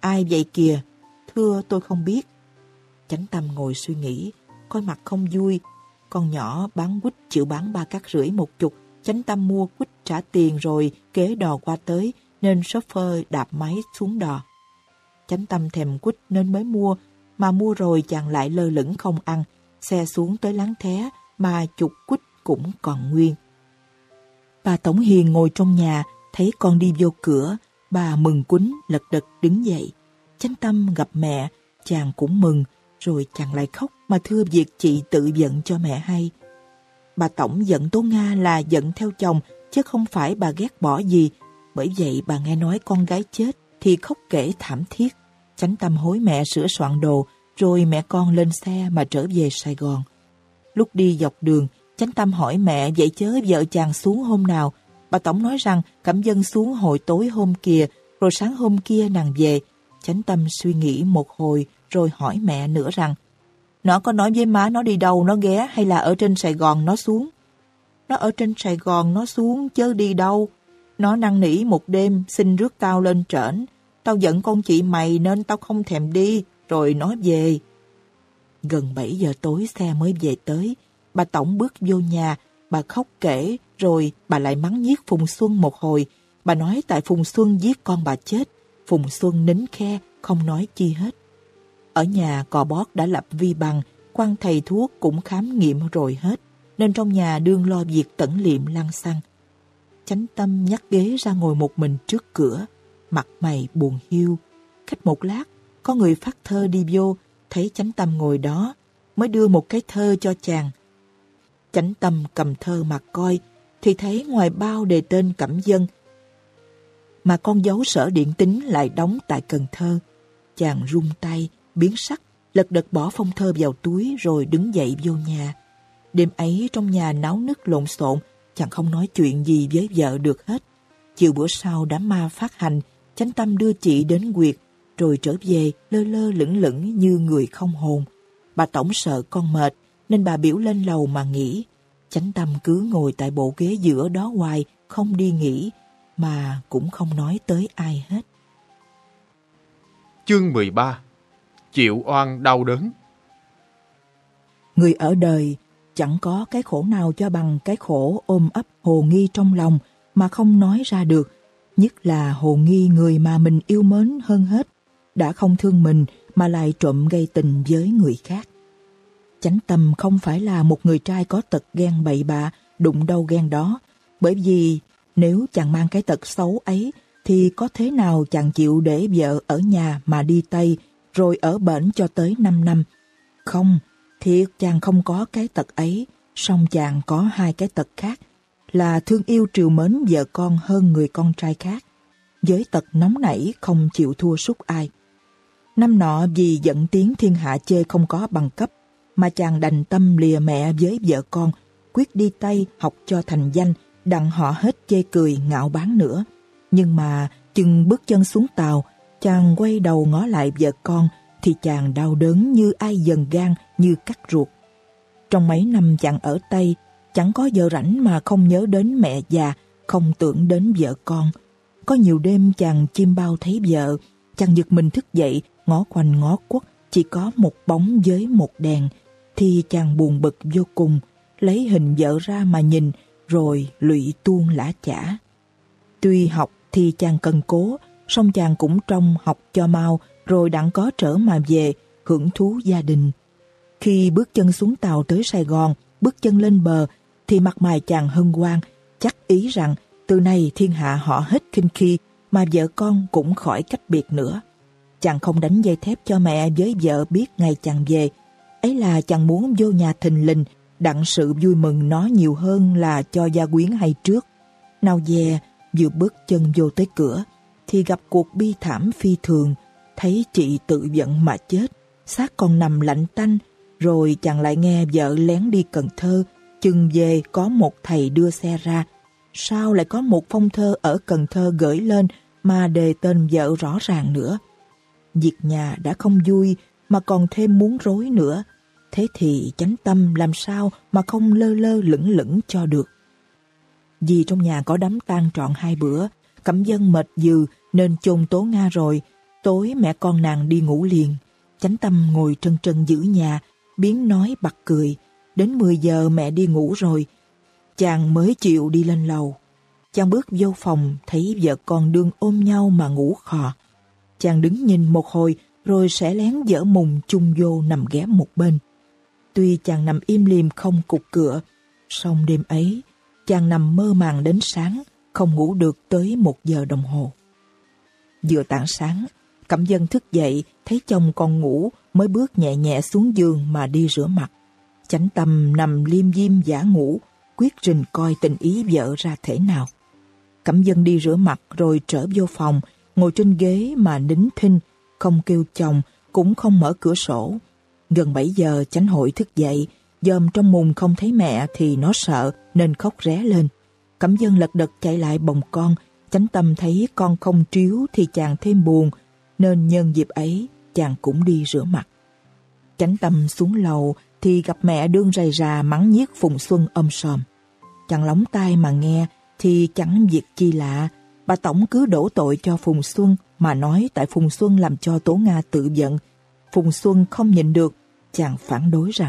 Ai vậy kìa? Thưa, tôi không biết. Chánh tâm ngồi suy nghĩ, coi mặt không vui. Con nhỏ bán quýt chịu bán ba cắt rưỡi một chục. Chánh tâm mua quýt trả tiền rồi kế đò qua tới, nên shopper đạp máy xuống đò. Chánh tâm thèm quýt nên mới mua, mà mua rồi chàng lại lơ lửng không ăn, xe xuống tới láng thé mà chục quýt cũng còn nguyên. Bà Tổng Hiền ngồi trong nhà, thấy con đi vô cửa, bà mừng quýnh lật đật đứng dậy. Chánh tâm gặp mẹ, chàng cũng mừng, rồi chàng lại khóc mà thưa việc chị tự giận cho mẹ hay. Bà Tổng giận Tố Nga là giận theo chồng, chứ không phải bà ghét bỏ gì. Bởi vậy bà nghe nói con gái chết thì khóc kể thảm thiết. Chánh tâm hối mẹ sửa soạn đồ, rồi mẹ con lên xe mà trở về Sài Gòn. Lúc đi dọc đường, Chánh tâm hỏi mẹ vậy chớ vợ chàng xuống hôm nào. Bà Tổng nói rằng Cẩm Dân xuống hồi tối hôm kia, rồi sáng hôm kia nàng về. Chánh tâm suy nghĩ một hồi, rồi hỏi mẹ nữa rằng Nó có nói với má nó đi đâu nó ghé hay là ở trên Sài Gòn nó xuống? Nó ở trên Sài Gòn nó xuống chớ đi đâu. Nó năn nỉ một đêm xin rước tao lên trển. Tao giận con chị mày nên tao không thèm đi, rồi nói về. Gần 7 giờ tối xe mới về tới. Bà Tổng bước vô nhà, bà khóc kể, rồi bà lại mắng nhiếc Phùng Xuân một hồi. Bà nói tại Phùng Xuân giết con bà chết. Phùng Xuân nín khe, không nói chi hết. Ở nhà cò bót đã lập vi bằng, quan thầy thuốc cũng khám nghiệm rồi hết, nên trong nhà đương lo việc tẩn liệm lăng xăng. Chánh tâm nhắc ghế ra ngồi một mình trước cửa, mặt mày buồn hiu. Khách một lát, có người phát thơ đi vô, thấy chánh tâm ngồi đó, mới đưa một cái thơ cho chàng. Chánh tâm cầm thơ mà coi, thì thấy ngoài bao đề tên Cẩm Dân, mà con dấu sở điện tính lại đóng tại Cần Thơ. Chàng rung tay, biến sắc, lật đật bỏ phong thơ vào túi rồi đứng dậy vô nhà. Đêm ấy trong nhà náo nức lộn xộn, chàng không nói chuyện gì với vợ được hết. Chiều bữa sau đám ma phát hành, chánh tâm đưa chị đến quyệt, rồi trở về lơ lơ lửng lửng như người không hồn. Bà Tổng sợ con mệt, nên bà biểu lên lầu mà nghỉ. Chánh tâm cứ ngồi tại bộ ghế giữa đó hoài, không đi nghỉ, mà cũng không nói tới ai hết. Chương 13 Chịu oan đau đớn Người ở đời chẳng có cái khổ nào cho bằng cái khổ ôm ấp hồ nghi trong lòng mà không nói ra được, nhất là hồ nghi người mà mình yêu mến hơn hết, đã không thương mình mà lại trộm gây tình với người khác. Chánh tâm không phải là một người trai có tật ghen bậy bạ, đụng đâu ghen đó, bởi vì nếu chàng mang cái tật xấu ấy thì có thế nào chàng chịu để vợ ở nhà mà đi Tây rồi ở bển cho tới 5 năm. Không, thiệt chàng không có cái tật ấy, song chàng có hai cái tật khác, là thương yêu triều mến vợ con hơn người con trai khác, với tật nóng nảy không chịu thua sút ai. Năm nọ vì dẫn tiếng thiên hạ chê không có bằng cấp, mà chàng đành tâm lìa mẹ với vợ con, quyết đi Tây học cho thành danh, đặng họ hết chê cười ngạo bán nữa. Nhưng mà chừng bước chân xuống tàu, chàng quay đầu ngó lại vợ con thì chàng đau đớn như ai dần gan như cắt ruột. Trong mấy năm chàng ở Tây, chẳng có giờ rảnh mà không nhớ đến mẹ già, không tưởng đến vợ con. Có nhiều đêm chàng chim bao thấy vợ, chàng giật mình thức dậy, ngó quanh ngó quất, chỉ có một bóng với một đèn, thì chàng buồn bực vô cùng, lấy hình vợ ra mà nhìn, rồi lụy tuôn lã chả. Tuy học thì chàng cần cố, song chàng cũng trong học cho mau, rồi đặng có trở mà về, hưởng thú gia đình. Khi bước chân xuống tàu tới Sài Gòn, bước chân lên bờ, thì mặt mày chàng hân hoan, chắc ý rằng từ nay thiên hạ họ hết kinh khi, mà vợ con cũng khỏi cách biệt nữa. Chàng không đánh dây thép cho mẹ với vợ biết ngày chàng về. Ấy là chàng muốn vô nhà thình lình, đặng sự vui mừng nó nhiều hơn là cho gia quyến hay trước. Nào dè, vừa bước chân vô tới cửa, thì gặp cuộc bi thảm phi thường, thấy chị tự giận mà chết, xác còn nằm lạnh tanh, rồi chàng lại nghe vợ lén đi Cần Thơ, chừng về có một thầy đưa xe ra. Sao lại có một phong thơ ở Cần Thơ gửi lên mà đề tên vợ rõ ràng nữa? Việc nhà đã không vui mà còn thêm muốn rối nữa. Thế thì chánh tâm làm sao mà không lơ lơ lửng lửng cho được. Vì trong nhà có đám tang trọn hai bữa, cẩm dân mệt dừ nên chôn tố Nga rồi. Tối mẹ con nàng đi ngủ liền. Chánh tâm ngồi trân trân giữ nhà, biến nói bật cười. Đến 10 giờ mẹ đi ngủ rồi. Chàng mới chịu đi lên lầu. Chàng bước vô phòng, thấy vợ con đương ôm nhau mà ngủ khò. Chàng đứng nhìn một hồi, rồi sẽ lén dở mùng chung vô nằm ghé một bên. Tuy chàng nằm im lìm không cục cửa, song đêm ấy, chàng nằm mơ màng đến sáng, không ngủ được tới một giờ đồng hồ. Vừa tảng sáng, Cẩm dân thức dậy, thấy chồng còn ngủ, mới bước nhẹ nhẹ xuống giường mà đi rửa mặt. Chánh tâm nằm liêm diêm giả ngủ, quyết rình coi tình ý vợ ra thể nào. Cẩm dân đi rửa mặt rồi trở vô phòng, ngồi trên ghế mà nín thinh, không kêu chồng, cũng không mở cửa sổ. Gần 7 giờ chánh hội thức dậy, dòm trong mùng không thấy mẹ thì nó sợ nên khóc ré lên. Cẩm dân lật đật chạy lại bồng con, chánh tâm thấy con không triếu thì chàng thêm buồn, nên nhân dịp ấy chàng cũng đi rửa mặt. Chánh tâm xuống lầu thì gặp mẹ đương rầy rà mắng nhiếc Phùng Xuân âm sòm. Chàng lóng tai mà nghe thì chẳng việc chi lạ. Bà Tổng cứ đổ tội cho Phùng Xuân mà nói tại Phùng Xuân làm cho Tố Nga tự giận. Phùng Xuân không nhịn được, chàng phản đối rằng